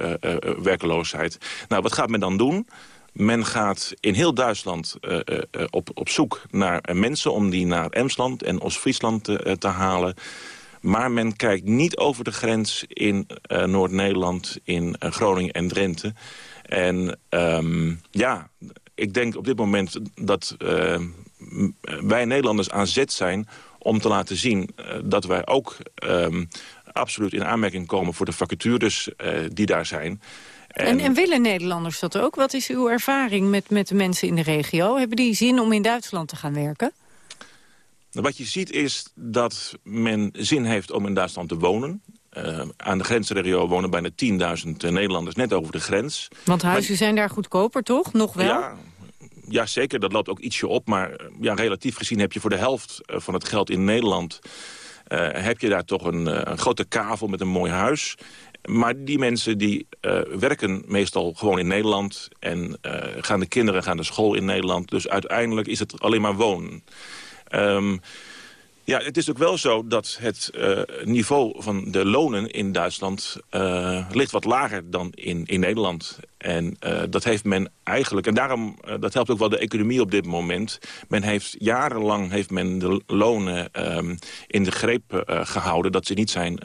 werkloosheid? Nou, wat gaat men dan doen? Men gaat in heel Duitsland uh, uh, op, op zoek naar mensen... om die naar Emsland en Oost-Friesland te, te halen. Maar men kijkt niet over de grens in Noord-Nederland, in Groningen en Drenthe. En um, ja, ik denk op dit moment dat wij Nederlanders aan zet zijn... om te laten zien dat wij ook um, absoluut in aanmerking komen... voor de vacatures die daar zijn... En, en, willen Nederlanders dat ook? Wat is uw ervaring met, met de mensen in de regio? Hebben die zin om in Duitsland te gaan werken? Wat je ziet is dat men zin heeft om in Duitsland te wonen. Uh, aan de grensregio wonen bijna 10.000 Nederlanders net over de grens. Want huizen maar, zijn daar goedkoper, toch? Nog wel? Ja, ja, zeker. Dat loopt ook ietsje op. Maar ja, relatief gezien heb je voor de helft van het geld in Nederland... Uh, heb je daar toch een, een grote kavel met een mooi huis. Maar die mensen die uh, werken meestal gewoon in Nederland... en uh, gaan de kinderen gaan naar school in Nederland. Dus uiteindelijk is het alleen maar wonen. Um, ja, het is ook wel zo dat het uh, niveau van de lonen in Duitsland uh, ligt wat lager dan in, in Nederland. En uh, dat heeft men eigenlijk, en daarom, dat helpt ook wel de economie op dit moment. Men heeft jarenlang heeft men de lonen um, in de greep gehouden, dat ze niet zijn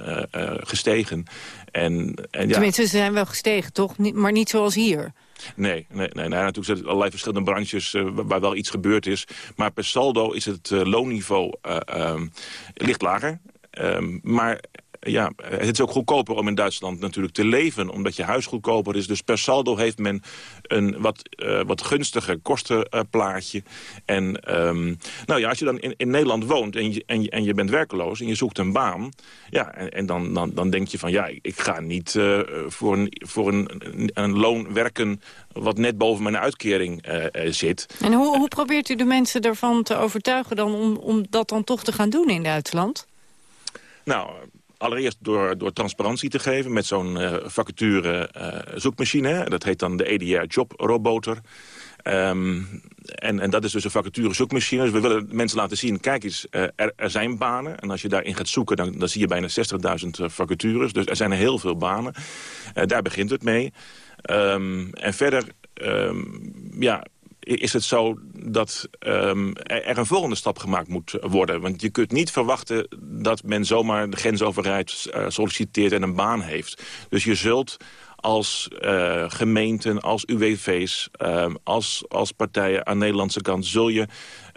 gestegen. En, en, ja. Tenminste, ze zijn wel gestegen, toch? Maar niet zoals hier. Nee, nee, nee, natuurlijk zijn er allerlei verschillende branches uh, waar wel iets gebeurd is. Maar per saldo is het uh, loonniveau uh, licht lager. Um, maar ja, het is ook goedkoper om in Duitsland natuurlijk te leven... omdat je huis goedkoper is. Dus per saldo heeft men een wat, uh, wat gunstiger kostenplaatje. en um, nou ja, als je dan in, in Nederland woont en je, en, je, en je bent werkeloos... en je zoekt een baan, ja, en, en dan, dan, dan denk je van... ja, ik ga niet uh, voor, een, voor een, een loon werken wat net boven mijn uitkering uh, zit. En hoe, hoe probeert u de mensen ervan te overtuigen dan om, om dat dan toch te gaan doen in Duitsland? Nou, Allereerst door, door transparantie te geven met zo'n uh, vacature uh, zoekmachine. Dat heet dan de EDR Job Roboter. Um, en, en dat is dus een vacature zoekmachine. Dus we willen mensen laten zien, kijk eens, uh, er, zijn banen. En als je daarin gaat zoeken, dan, dan zie je bijna 60.000 vacatures. Dus er zijn heel veel banen. daar begint het mee. Um, en verder um, ja, is het zo dat um, er een volgende stap gemaakt moet worden. Want je kunt niet verwachten dat men zomaar de grens overrijdt, uh, solliciteert en een baan heeft. Dus je zult als uh, gemeenten, als UWV's, uh, als, als partijen aan de Nederlandse kant... zul je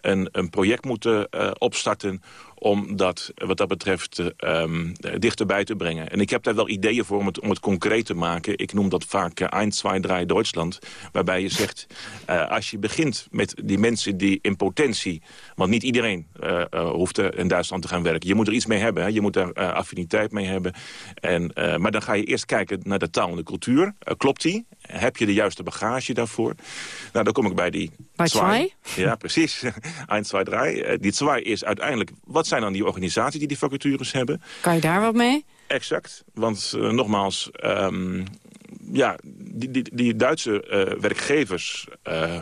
een, een project moeten uh, opstarten om dat wat dat betreft um, dichterbij te brengen. En ik heb daar wel ideeën voor om het, om het concreet te maken. Ik noem dat vaak uh, 1, 2, 3 Duitsland. Waarbij je zegt, uh, als je begint met die mensen die in potentie... want niet iedereen uh, hoeft in Duitsland te gaan werken. Je moet er iets mee hebben, hè? je moet daar affiniteit mee hebben. En, maar dan ga je eerst kijken naar de taal en de cultuur. klopt die? Heb je de juiste bagage daarvoor? Nou, dan kom ik bij die... Bij twee? Ja, precies. 1, 2, 3. Die twee is uiteindelijk... wat zijn dan die organisaties die die vacatures hebben? Kan je daar wat mee? Exact. Want uh, nogmaals... Um, ja, die, die, die Duitse uh, werkgevers... Uh,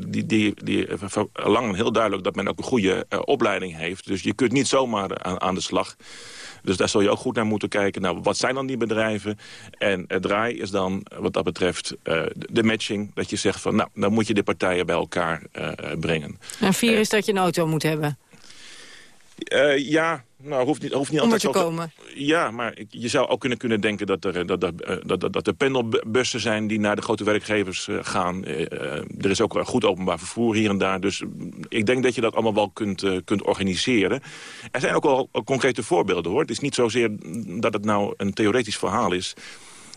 die, die, die verlangen heel duidelijk dat men ook een goede uh, opleiding heeft. Dus je kunt niet zomaar aan, aan de slag. Dus daar zul je ook goed naar moeten kijken. Nou, wat zijn dan die bedrijven? En het draai is dan, wat dat betreft, uh, de matching. Dat je zegt van, nou, dan moet je de partijen bij elkaar uh, brengen. En vier is dat je een auto moet hebben. Eh, ja, nou, hoeft niet, hoeft niet Om altijd te zo komen. Ja, maar ik- je zou ook kunnen, kunnen denken dat er, dat, dat, eh, dat, dat, dat er pendelbussen zijn... die naar de grote werkgevers eh, gaan. Er is ook goed openbaar vervoer hier en daar. Dus mm, ik denk dat je dat allemaal wel kunt, kunt organiseren. Er zijn ook wel concrete voorbeelden, hoor. Het is niet zozeer dat het nou een theoretisch verhaal is.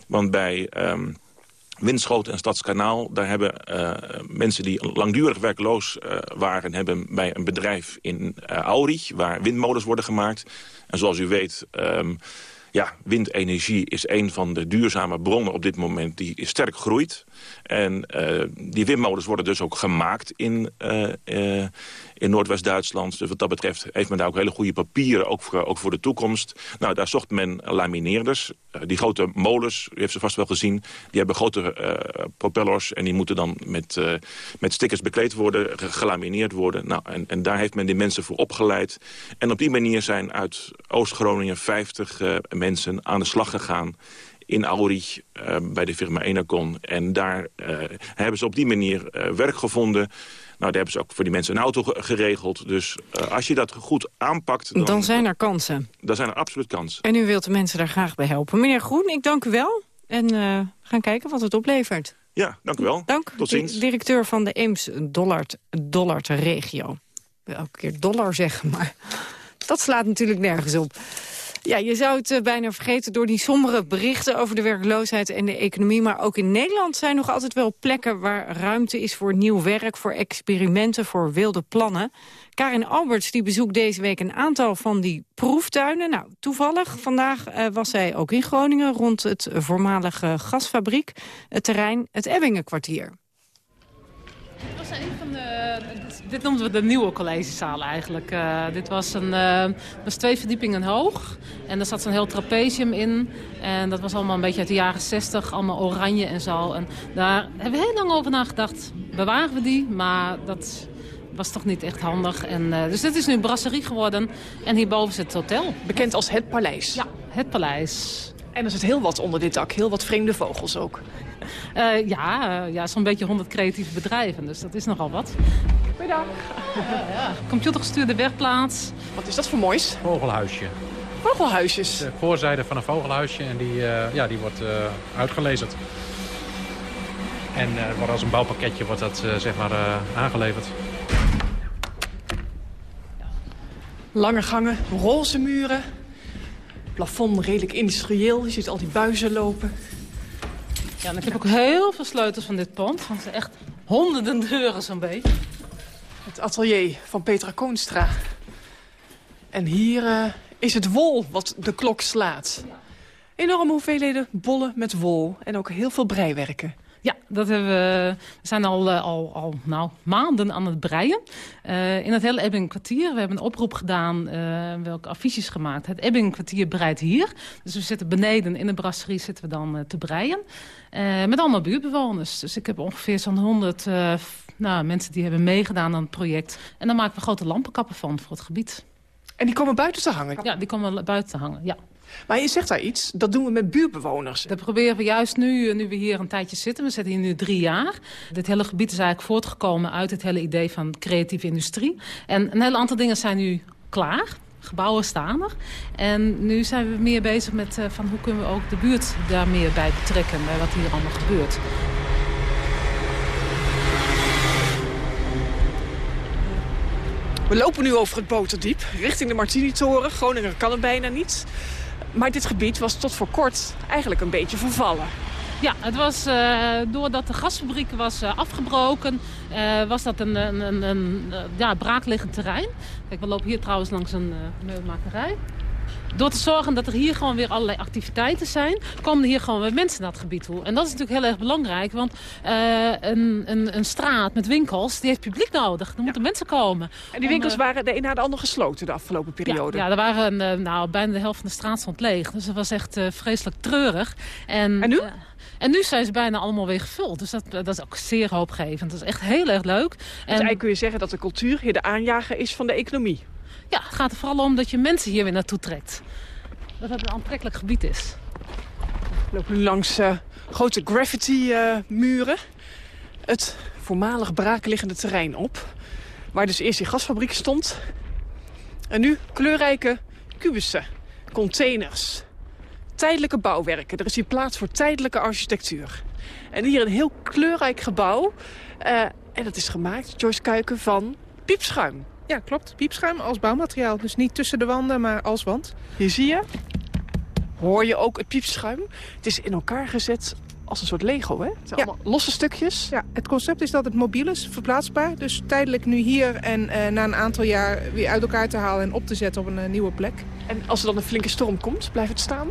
Want bij... ehm, Winschoten en Stadskanaal, daar hebben eh, mensen die langdurig werkloos eh, waren... hebben bij een bedrijf in uh, Aurich, waar windmolens worden gemaakt. En zoals u weet, ehm, ja, windenergie is een van de duurzame bronnen op dit moment... die sterk groeit. En die windmolens worden dus ook gemaakt in, in Noordwest-Duitsland. Dus wat dat betreft heeft men daar ook hele goede papieren, ook voor, ook voor de toekomst. Nou, daar zocht men lamineerders. Eh, die grote molens, u heeft ze vast wel gezien... die hebben grote eh, propellers en die moeten dan met, eh, met stickers bekleed worden... ge- gelamineerd worden. Nou, en, en daar heeft men die mensen voor opgeleid. En op die manier zijn uit Oost-Groningen 50 eh, mensen aan de slag gegaan in Aurich eh, bij de firma Enacon. En daar hebben ze op die manier werk gevonden. Nou, daar hebben ze ook voor die mensen een auto ge- geregeld. Dus eh, als je dat goed aanpakt, dan, Dan zijn er kansen. dan zijn er absoluut kansen. En u wilt de mensen daar graag bij helpen. Meneer Groen, ik dank u wel. En we gaan kijken wat het oplevert. Ja, dank u wel. Dank. Tot ziens. Di- Directeur van de Eems Dollard, Dollard regio. Ik wil elke keer dollar zeggen, maar dat slaat natuurlijk nergens op. Ja, je zou het eh, bijna vergeten door die sombere berichten over de werkloosheid en de economie. Maar ook in Nederland zijn nog altijd wel plekken waar ruimte is voor nieuw werk, voor experimenten, voor wilde plannen. Karin Alberts die bezoekt deze week een aantal van die proeftuinen. Nou, toevallig, vandaag eh, was zij ook in Groningen rond het voormalige gasfabriek, het terrein, het Ebbingenkwartier. Dit was een van de, dit, noemden we de nieuwe collegezaal eigenlijk. Eh, dit was, een, eh, was twee verdiepingen hoog en er zat zo'n heel trapezium in. En dat was allemaal een beetje uit de jaren 60, allemaal oranje en zo. En daar hebben we heel lang over nagedacht. Bewaren we die? Maar dat was toch niet echt handig. En, eh, dus dit is nu een brasserie geworden en hierboven zit het hotel. Bekend als het paleis. Ja, het paleis. En er zit heel wat onder dit dak, heel wat vreemde vogels ook. Eh, ja, eh, ja zo'n beetje 100 creatieve bedrijven, dus dat is nogal wat. Goeiedag. Ja, computergestuurde werkplaats. Wat is dat voor moois? Vogelhuisje. Vogelhuisjes. De voorzijde van een vogelhuisje en die, eh, ja, die wordt uh, uitgelezerd. En uh, wordt als een bouwpakketje wordt dat uh, zeg maar uh, aangeleverd. Lange gangen, roze muren. Plafond redelijk industrieel. Je ziet al die buizen lopen. Ja, en ik heb ook heel veel sleutels van dit pand. Want het echt honderden deuren zo'n beetje. Het atelier van Petra Koonstra. En hier uh, is het wol wat de klok slaat. Enorme hoeveelheden bollen met wol. En ook heel veel breiwerken. Ja, dat hebben we, we zijn al, uh, al, al nou, maanden aan het breien. Uh, in het hele Ebbing kwartier. We hebben een oproep gedaan, uh, welke affiches gemaakt. Het Ebbing kwartier breidt hier. Dus we zitten beneden in de brasserie zitten we dan te breien. met allemaal buurtbewoners. Dus ik heb ongeveer zo'n honderd nou, mensen die hebben meegedaan aan het project. En daar maken we grote lampenkappen van voor het gebied. En die komen buiten te hangen? Ja, die komen buiten te hangen, ja. Maar je zegt daar iets, dat doen we met buurtbewoners. Dat proberen we juist nu, nu we hier een tijdje zitten. We zitten hier nu drie jaar. Dit hele gebied is eigenlijk voortgekomen uit het hele idee van creatieve industrie. En een heel aantal dingen zijn nu klaar. Gebouwen staan er. En nu zijn we meer bezig met uh, van hoe kunnen we ook de buurt daar meer bij betrekken. Bij wat hier allemaal gebeurt. We lopen nu over het Boterdiep, richting de Martini-toren. Groningen kan het bijna niet. Maar dit gebied was tot voor kort eigenlijk een beetje vervallen. Ja, het was, uh, doordat de gasfabriek was uh, afgebroken, uh, was dat een, een, een, een ja, braakliggend terrein. Kijk, we lopen hier trouwens langs een meubelmakerij. Door te zorgen dat er hier gewoon weer allerlei activiteiten zijn... komen er hier gewoon weer mensen naar het gebied toe. En dat is natuurlijk heel erg belangrijk. Want uh, een, een, een, straat met winkels, die heeft publiek nodig. Er moeten mensen komen. En die winkels om, uh, waren de een na de ander gesloten de afgelopen periode? Ja, ja er waren uh, nou, bijna de helft van de straat stond leeg. Dus dat was echt vreselijk treurig. En, en nu? En nu zijn ze bijna allemaal weer gevuld. Dus dat, dat is ook zeer hoopgevend. Dat is echt heel erg leuk. Dus en... eigenlijk kun je zeggen dat de cultuur hier de aanjager is van de economie. Ja, het gaat er vooral om dat je mensen hier weer naartoe trekt. Dat het een aantrekkelijk gebied is. We lopen nu langs uh, grote graffiti-muren. Uh, het voormalig braakliggende terrein op. Waar dus eerst die gasfabriek stond. En nu kleurrijke kubussen, containers, tijdelijke bouwwerken. Er is hier plaats voor tijdelijke architectuur. En hier een heel kleurrijk gebouw. Eh, en dat is gemaakt, Joyce Kuiken, van piepschuim. Ja, klopt. Piepschuim als bouwmateriaal. Dus niet tussen de wanden, maar als wand. Hier zie je, hoor je ook het piepschuim. Het is in elkaar gezet als een soort Lego, hè? Het zijn allemaal losse stukjes. Ja, het concept is dat het mobiel is, verplaatsbaar. Dus tijdelijk nu hier en eh, na een aantal jaar weer uit elkaar te halen en op te zetten op een eh, nieuwe plek. En als er dan een flinke storm komt, blijft het staan?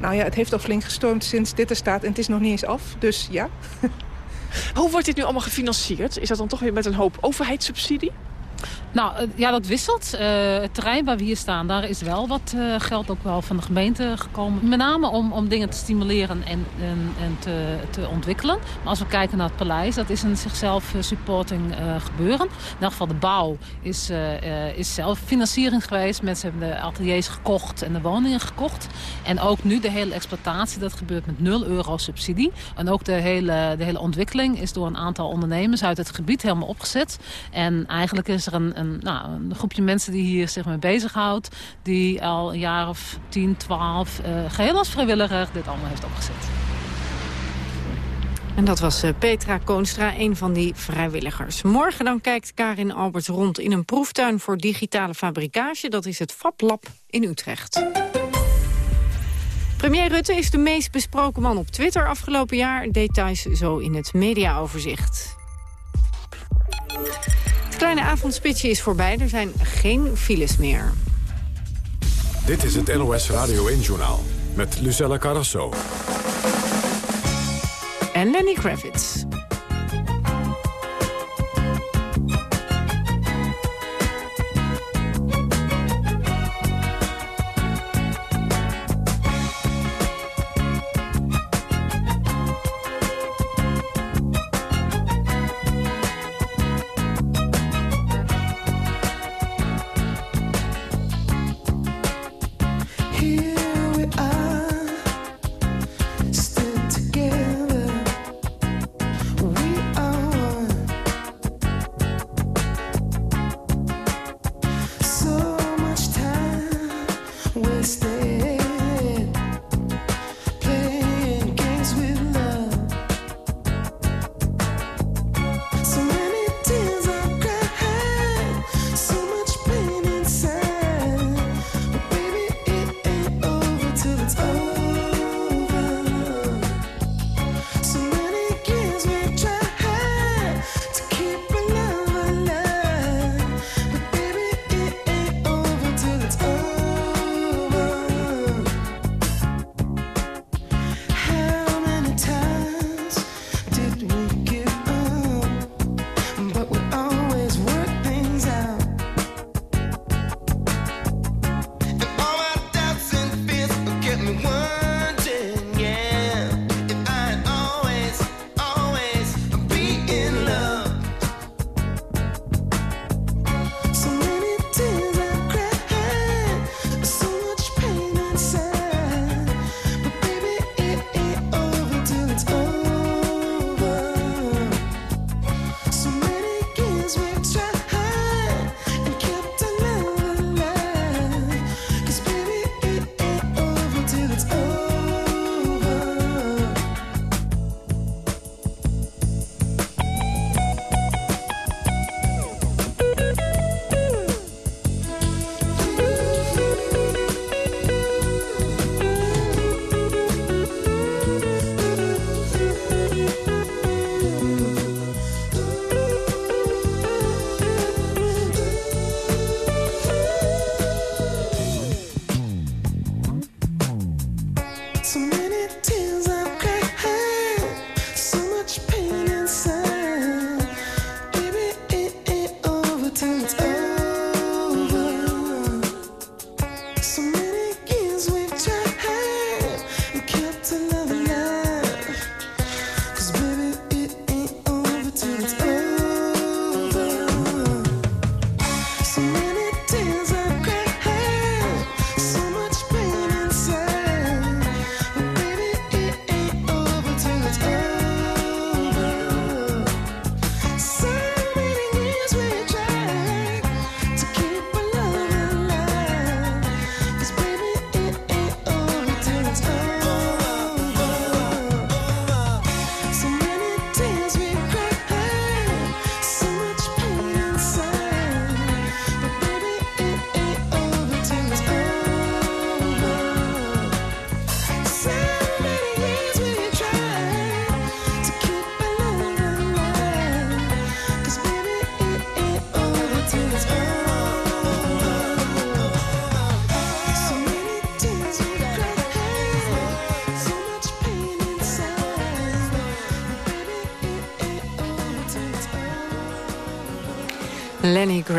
Nou ja, het heeft al flink gestormd sinds dit er staat en het is nog niet eens af. Dus ja. Hoe wordt dit nu allemaal gefinancierd? Is dat dan toch weer met een hoop overheidssubsidie? Nou, eh, ja, dat wisselt. Eh, het terrein waar we hier staan, daar is wel wat eh, geld ook wel van de gemeente gekomen. Met name om, om dingen te stimuleren en, en, en te, te ontwikkelen. Maar als we kijken naar het paleis, dat is een zichzelf supporting gebeuren. In elk geval de bouw is, is zelf financiering geweest. Mensen hebben de ateliers gekocht en de woningen gekocht. En ook nu de hele exploitatie, dat gebeurt met 0 euro subsidie. En ook de hele, de hele ontwikkeling is door een aantal ondernemers uit het gebied helemaal opgezet. En eigenlijk is er een, nou, een groepje mensen die hier zich mee bezighoudt... die al een jaar of 10, 12 eh, geheel als vrijwilliger dit allemaal heeft opgezet. En dat was eh, Petra Koonstra, een van die vrijwilligers. Morgen dan kijkt Karin Alberts rond in een proeftuin voor digitale fabricage. Dat is het FabLab in Utrecht. Premier Rutte is de meest besproken man op Twitter afgelopen jaar. Details zo in het mediaoverzicht. Het kleine avondspitsje is voorbij. Er zijn geen files meer. Dit is het NOS Radio 1-journaal met Lucella Carrasso. En Lenny Kravitz. some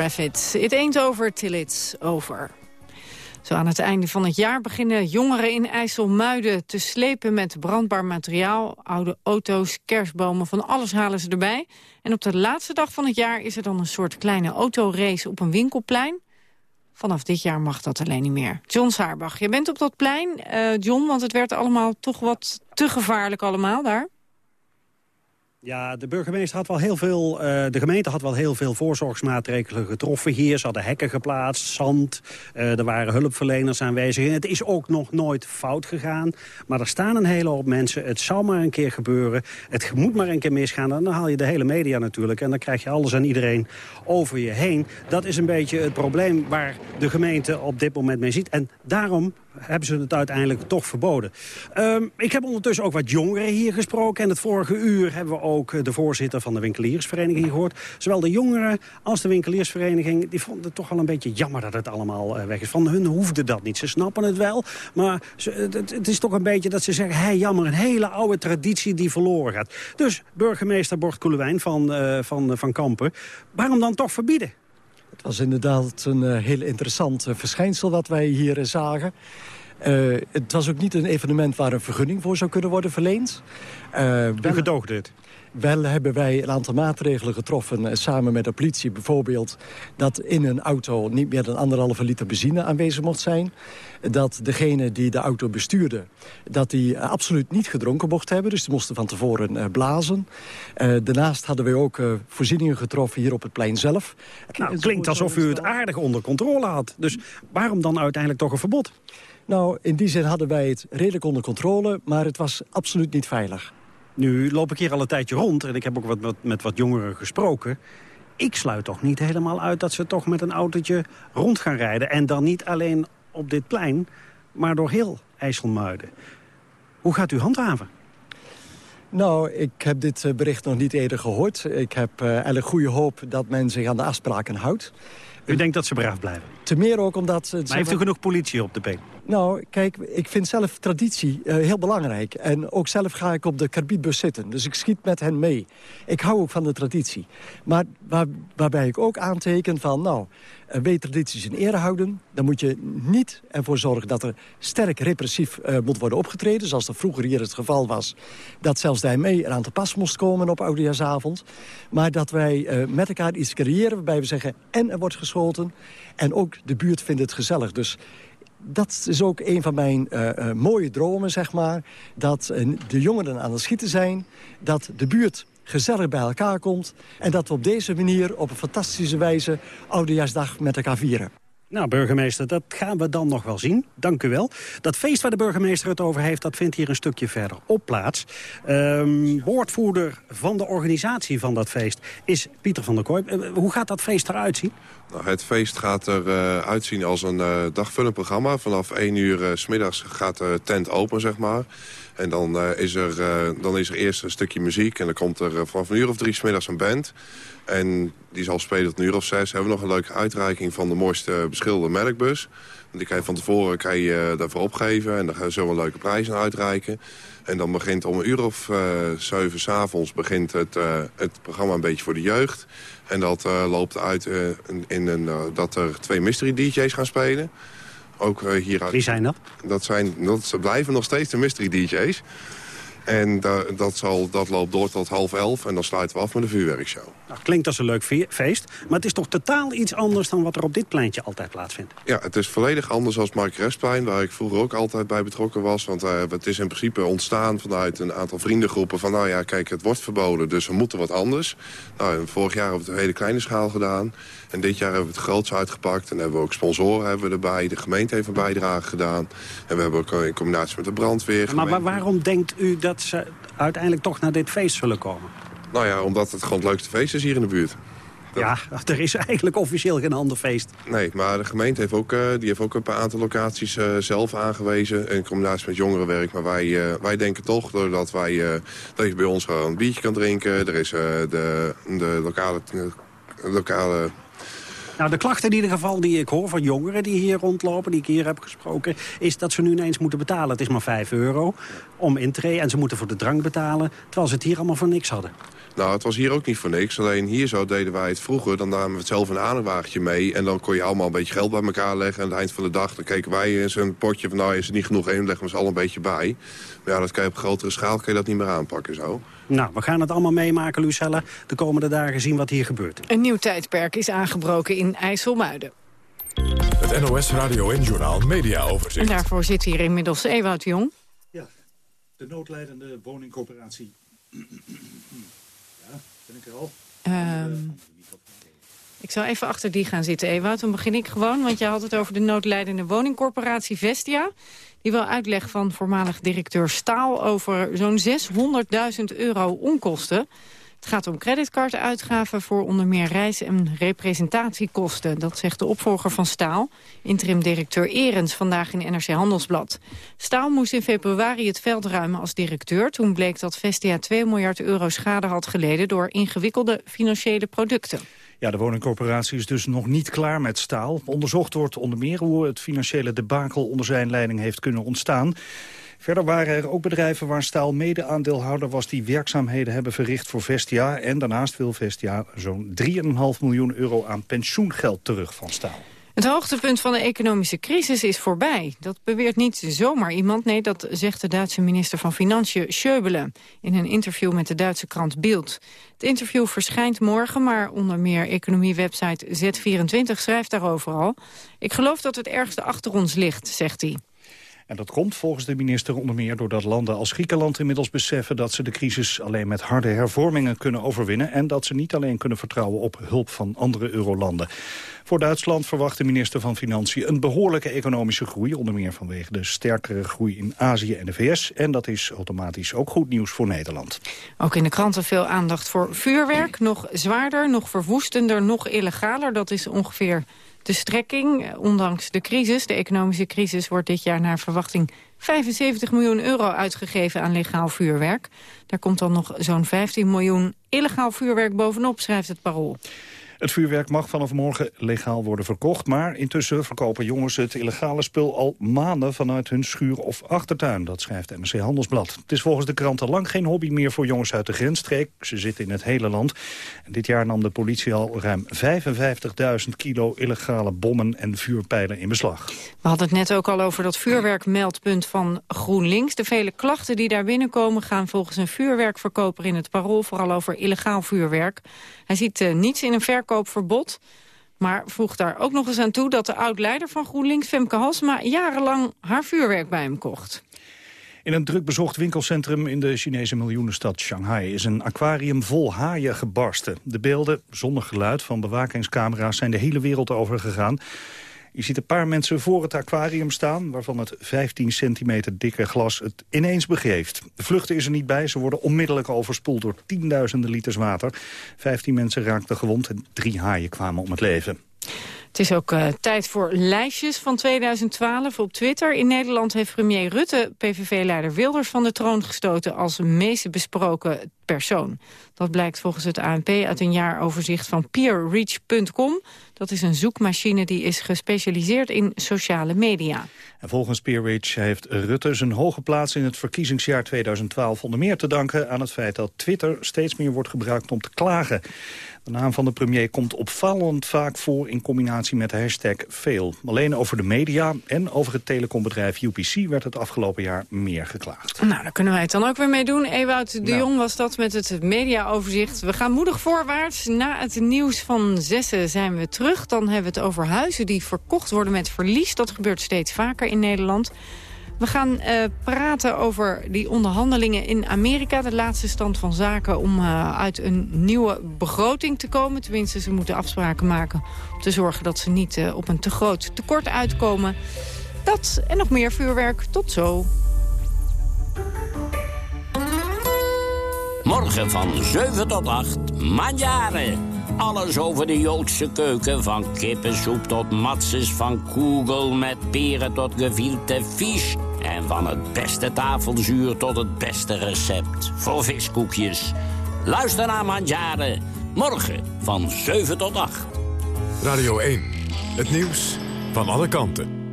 Graffit. It ain't over till it's over. Zo aan het einde van het jaar beginnen jongeren in IJsselmuiden te slepen met brandbaar materiaal. Oude auto's, kerstbomen, van alles halen ze erbij. En op de laatste dag van het jaar is er dan een soort kleine autorace op een winkelplein. Vanaf dit jaar mag dat alleen niet meer. John Saarbach, je bent op dat plein, eh, John, want het werd allemaal toch wat te gevaarlijk allemaal daar. Ja, de burgemeester had wel heel veel, eh, de gemeente had wel heel veel voorzorgsmaatregelen getroffen hier. Ze hadden hekken geplaatst, zand, eh, er waren hulpverleners aanwezig. Het is ook nog nooit fout gegaan. Maar er staan een hele hoop mensen, het zal maar een keer gebeuren. Het moet maar een keer misgaan. En dan haal je de hele media natuurlijk. En dan krijg je alles en iedereen over je heen. Dat is een beetje het probleem waar de gemeente op dit moment mee ziet. En daarom hebben ze het uiteindelijk toch verboden. Ehm, ik heb ondertussen ook wat jongeren hier gesproken. En het vorige uur hebben we ook eh, de voorzitter van de winkeliersvereniging gehoord. Zowel de jongeren als de winkeliersvereniging... die vonden het toch wel een beetje jammer dat het allemaal eh, weg is. Van hun hoefde dat niet. Ze snappen het wel. Maar het, is toch een beetje dat ze zeggen... hé, jammer, een hele oude traditie die verloren gaat. Dus burgemeester Bort Koelewijn van, uh, van, van Kampen... waarom dan toch verbieden? Het was inderdaad een uh, heel interessant uh, verschijnsel wat wij hier uh, zagen. het was ook niet een evenement waar een vergunning voor zou kunnen worden verleend. U gedoogde het? Wel hebben wij een aantal maatregelen getroffen samen met de politie. Bijvoorbeeld dat in een auto niet meer dan anderhalve liter benzine aanwezig mocht zijn. Dat degene die de auto bestuurde, dat die absoluut niet gedronken mocht hebben. Dus die moesten van tevoren uh, blazen. Daarnaast hadden we ook voorzieningen getroffen hier op het plein zelf. Nou, het klinkt alsof u het aardig onder controle had. Dus waarom dan uiteindelijk toch een verbod? Nou, in die zin hadden wij het redelijk onder controle, maar het was absoluut niet veilig. Nu loop ik hier al een tijdje rond en ik heb ook wat, wat, met wat jongeren gesproken. Ik sluit toch niet helemaal uit dat ze toch met een autootje rond gaan rijden. En dan niet alleen op dit plein, maar door heel IJsselmuiden. Hoe gaat u handhaven? Nou, ik heb dit eh, bericht nog niet eerder gehoord. Ik heb uh, eigenlijk goede hoop dat men zich aan de afspraken houdt. U denkt dat ze braaf blijven? Te meer ook omdat... Maar heeft u genoeg politie op de been? Nou, kijk, ik vind zelf traditie uh, heel belangrijk. En ook zelf ga ik op de karbietbus zitten. Dus ik schiet met hen mee. Ik hou ook van de traditie. Maar waar, waarbij ik ook aanteken van... nou, uh, je tradities in ere houden... dan moet je niet ervoor zorgen dat er sterk repressief uh, moet worden opgetreden... zoals dat vroeger hier het geval was. Dat zelfs de ME eraan te pas moest komen op Oudejaarsavond. Maar dat wij met elkaar iets creëren waarbij we zeggen... en er wordt geschoten en ook de buurt vindt het gezellig. Dus dat is ook een van mijn uh, uh, mooie dromen, zeg maar. Dat uh, de jongeren aan het schieten zijn. Dat de buurt gezellig bij elkaar komt. En dat we op deze manier op een fantastische wijze Oudejaarsdag met elkaar vieren. Nou, burgemeester, dat gaan we dan nog wel zien. Dank u wel. Dat feest waar de burgemeester het over heeft... dat vindt hier een stukje verder op plaats. Um, woordvoerder van de organisatie van dat feest is Pieter van der Kooi. Uh, hoe gaat dat feest eruit zien? Nou, het feest gaat eruit uh, uitzien als een uh, dagvullend programma. Vanaf 1 uur s middags gaat de tent open, zeg maar. En dan, uh, is er, uh, dan is er eerst een stukje muziek. En dan komt er uh, vanaf een uur of drie smiddags een band. En die zal spelen tot een uur of zes. Hebben we nog een leuke uitreiking van de mooiste beschilderde melkbus. Die kan je van tevoren daarvoor opgeven. En dan gaan we zo een leuke prijs aan uitreiken. En dan begint om een uur of zeven s'avonds begint het, het programma een beetje voor de jeugd. En dat loopt uit in, in een, dat er twee mystery DJ's gaan spelen. Ook uh, hieruit. Wie zijn dat? Dat, zijn, dat blijven nog steeds de mystery DJ's. En da, dat, zal, dat loopt door tot half elf en dan sluiten we af met een vuurwerkshow. Nou, klinkt als een leuk feest, maar het is toch totaal iets anders dan wat er op dit pleintje altijd plaatsvindt? Ja, het is volledig anders als Markeresplein, waar ik vroeger ook altijd bij betrokken was. Want uh, het is in principe ontstaan vanuit een aantal vriendengroepen van... nou ja, kijk, het wordt verboden, dus we moeten wat anders. Nou, vorig jaar hebben we het op een hele kleine schaal gedaan. En dit jaar hebben we het groots uitgepakt. En hebben we ook sponsoren hebben we erbij. De gemeente heeft een bijdrage gedaan. En we hebben ook in combinatie met de brandweer... Maar, maar waarom denkt u dat ze uiteindelijk toch naar dit feest zullen komen? Nou ja, omdat het gewoon het leukste feest is hier in de buurt. Dat... Ja, er is eigenlijk officieel geen ander feest. Nee, maar de gemeente heeft ook, uh, die heeft ook een paar aantal locaties uh, zelf aangewezen. In combinatie met jongerenwerk. Maar wij, uh, wij denken toch, doordat wij, dat je bij ons gewoon een biertje kan drinken. Er is de, de lokale, lokale Nou, de klacht in ieder geval die ik hoor van jongeren die hier rondlopen... die ik hier heb gesproken, is dat ze nu ineens moeten betalen. Het is maar 5 euro om intree en ze moeten voor de drank betalen... terwijl ze het hier allemaal voor niks hadden. Nou, het was hier ook niet voor niks. Alleen hier zo deden wij het vroeger. Dan namen we het zelf een aanwagentje mee. En dan kon je allemaal een beetje geld bij elkaar leggen. En aan het eind van de dag dan keken wij in zo'n potje van... nou, is er niet genoeg in, leggen we ze al een beetje bij. Maar ja, dat kan je op grotere schaal kan je dat niet meer aanpakken zo. Nou, we gaan het allemaal meemaken, Lucella. De komende dagen zien wat hier gebeurt. Een nieuw tijdperk is aangebroken in IJsselmuiden. Het NOS Radio en Journaal Media En Overzicht. daarvoor zit hier inmiddels Ewout Jong. De noodleidende woningcorporatie. Ja, ben ik al? Ehm, ik zal even achter die gaan zitten, Ewout. Dan begin ik gewoon, want je had het over de noodleidende woningcorporatie Vestia. Die wil uitleg van voormalig directeur Staal over zo'n 600.000 euro onkosten. Het gaat om creditcarduitgaven voor onder meer reis- en representatiekosten. Dat zegt de opvolger van Staal, interim-directeur Erens, vandaag in NRC Handelsblad. Staal moest in februari het veld ruimen als directeur. Toen bleek dat Vestia 2 miljard euro schade had geleden door ingewikkelde financiële producten. Ja, de woningcorporatie is dus nog niet klaar met staal. Onderzocht wordt onder meer hoe het financiële debakel onder zijn leiding heeft kunnen ontstaan. Verder waren er ook bedrijven waar Staal mede-aandeelhouder was... die werkzaamheden hebben verricht voor Vestia. En daarnaast wil Vestia zo'n 3,5 miljoen euro aan pensioengeld terug van Staal. Het hoogtepunt van de economische crisis is voorbij. Dat beweert niet zomaar iemand. Nee, dat zegt de Duitse minister van Financiën Schäuble... in een interview met de Duitse krant Bild. Het interview verschijnt morgen, maar onder meer economiewebsite Z24 schrijft daarover al. Ik geloof dat het ergste achter ons ligt, zegt hij. En dat komt volgens de minister onder meer doordat landen als Griekenland inmiddels beseffen dat ze de crisis alleen met harde hervormingen kunnen overwinnen en dat ze niet alleen kunnen vertrouwen op hulp van andere eurolanden. Voor Duitsland verwacht de minister van Financiën een behoorlijke economische groei, onder meer vanwege de sterkere groei in Azië en de VS. En dat is automatisch ook goed nieuws voor Nederland. Ook in de kranten veel aandacht voor vuurwerk. Nog zwaarder, nog verwoestender, nog illegaler. Dat is ongeveer de strekking. Ondanks de crisis, de economische crisis, wordt dit jaar naar verwachting 75 miljoen euro uitgegeven aan legaal vuurwerk. Daar komt dan nog zo'n 15 miljoen illegaal vuurwerk bovenop, schrijft het Parool. Het vuurwerk mag vanaf morgen legaal worden verkocht... maar intussen verkopen jongens het illegale spul al maanden... vanuit hun schuur of achtertuin, dat schrijft NRC Handelsblad. Het is volgens de krant al lang geen hobby meer voor jongens uit de grensstreek. Ze zitten in het hele land. Dit jaar nam de politie al ruim 55.000 kilo illegale bommen en vuurpijlen in beslag. We hadden het net ook al over dat vuurwerkmeldpunt van GroenLinks. De vele klachten die daar binnenkomen gaan volgens een vuurwerkverkoper in het Parool... vooral over illegaal vuurwerk. Hij ziet eh, niets in een verkoopverbod... Maar voegt daar ook nog eens aan toe dat de oud-leider van GroenLinks, Femke Halsema, jarenlang haar vuurwerk bij hem kocht. In een druk bezocht winkelcentrum in de Chinese miljoenenstad Shanghai is een aquarium vol haaien gebarsten. De beelden, zonder geluid van bewakingscamera's, zijn de hele wereld overgegaan. Je ziet een paar mensen voor het aquarium staan... waarvan het 15 centimeter dikke glas het ineens begeeft. De vluchten is er niet bij. Ze worden onmiddellijk overspoeld door tienduizenden liters water. 15 mensen raakten gewond en drie haaien kwamen om het leven. Het is ook uh, tijd voor lijstjes van 2012 op Twitter. In Nederland heeft premier Rutte PVV-leider Wilders van de troon gestoten... als meest besproken persoon. Dat blijkt volgens het ANP uit een jaaroverzicht van peerreach.com. Dat is een zoekmachine die is gespecialiseerd in sociale media. En volgens Peerreach heeft Rutte zijn hoge plaats in het verkiezingsjaar 2012 onder meer te danken aan het feit dat Twitter steeds meer wordt gebruikt om te klagen. De naam van de premier komt opvallend vaak voor in combinatie met de hashtag veel. Alleen over de media en over het telecombedrijf UPC werd het afgelopen jaar meer geklaagd. Nou, daar kunnen wij het dan ook weer mee doen. Ewout de Nou. Jong was dat met het mediaoverzicht. We gaan moedig voorwaarts. Na het nieuws van zessen zijn we terug. Dan hebben we het over huizen die verkocht worden met verlies. Dat gebeurt steeds vaker in Nederland. We gaan eh, praten over die onderhandelingen in Amerika. De laatste stand van zaken om eh, uit een nieuwe begroting te komen. Tenminste, ze moeten afspraken maken om te zorgen dat ze niet eh, op een te groot tekort uitkomen. Dat en nog meer vuurwerk. Tot zo. Morgen van 7 tot 8, Mandjaren. Alles over de Joodse keuken, van kippensoep tot matzes... van kugel met peren tot gevierte vis... en van het beste tafelzuur tot het beste recept voor viskoekjes. Luister naar Mandjaren, morgen van 7 tot 8. Radio 1. Het nieuws van alle kanten.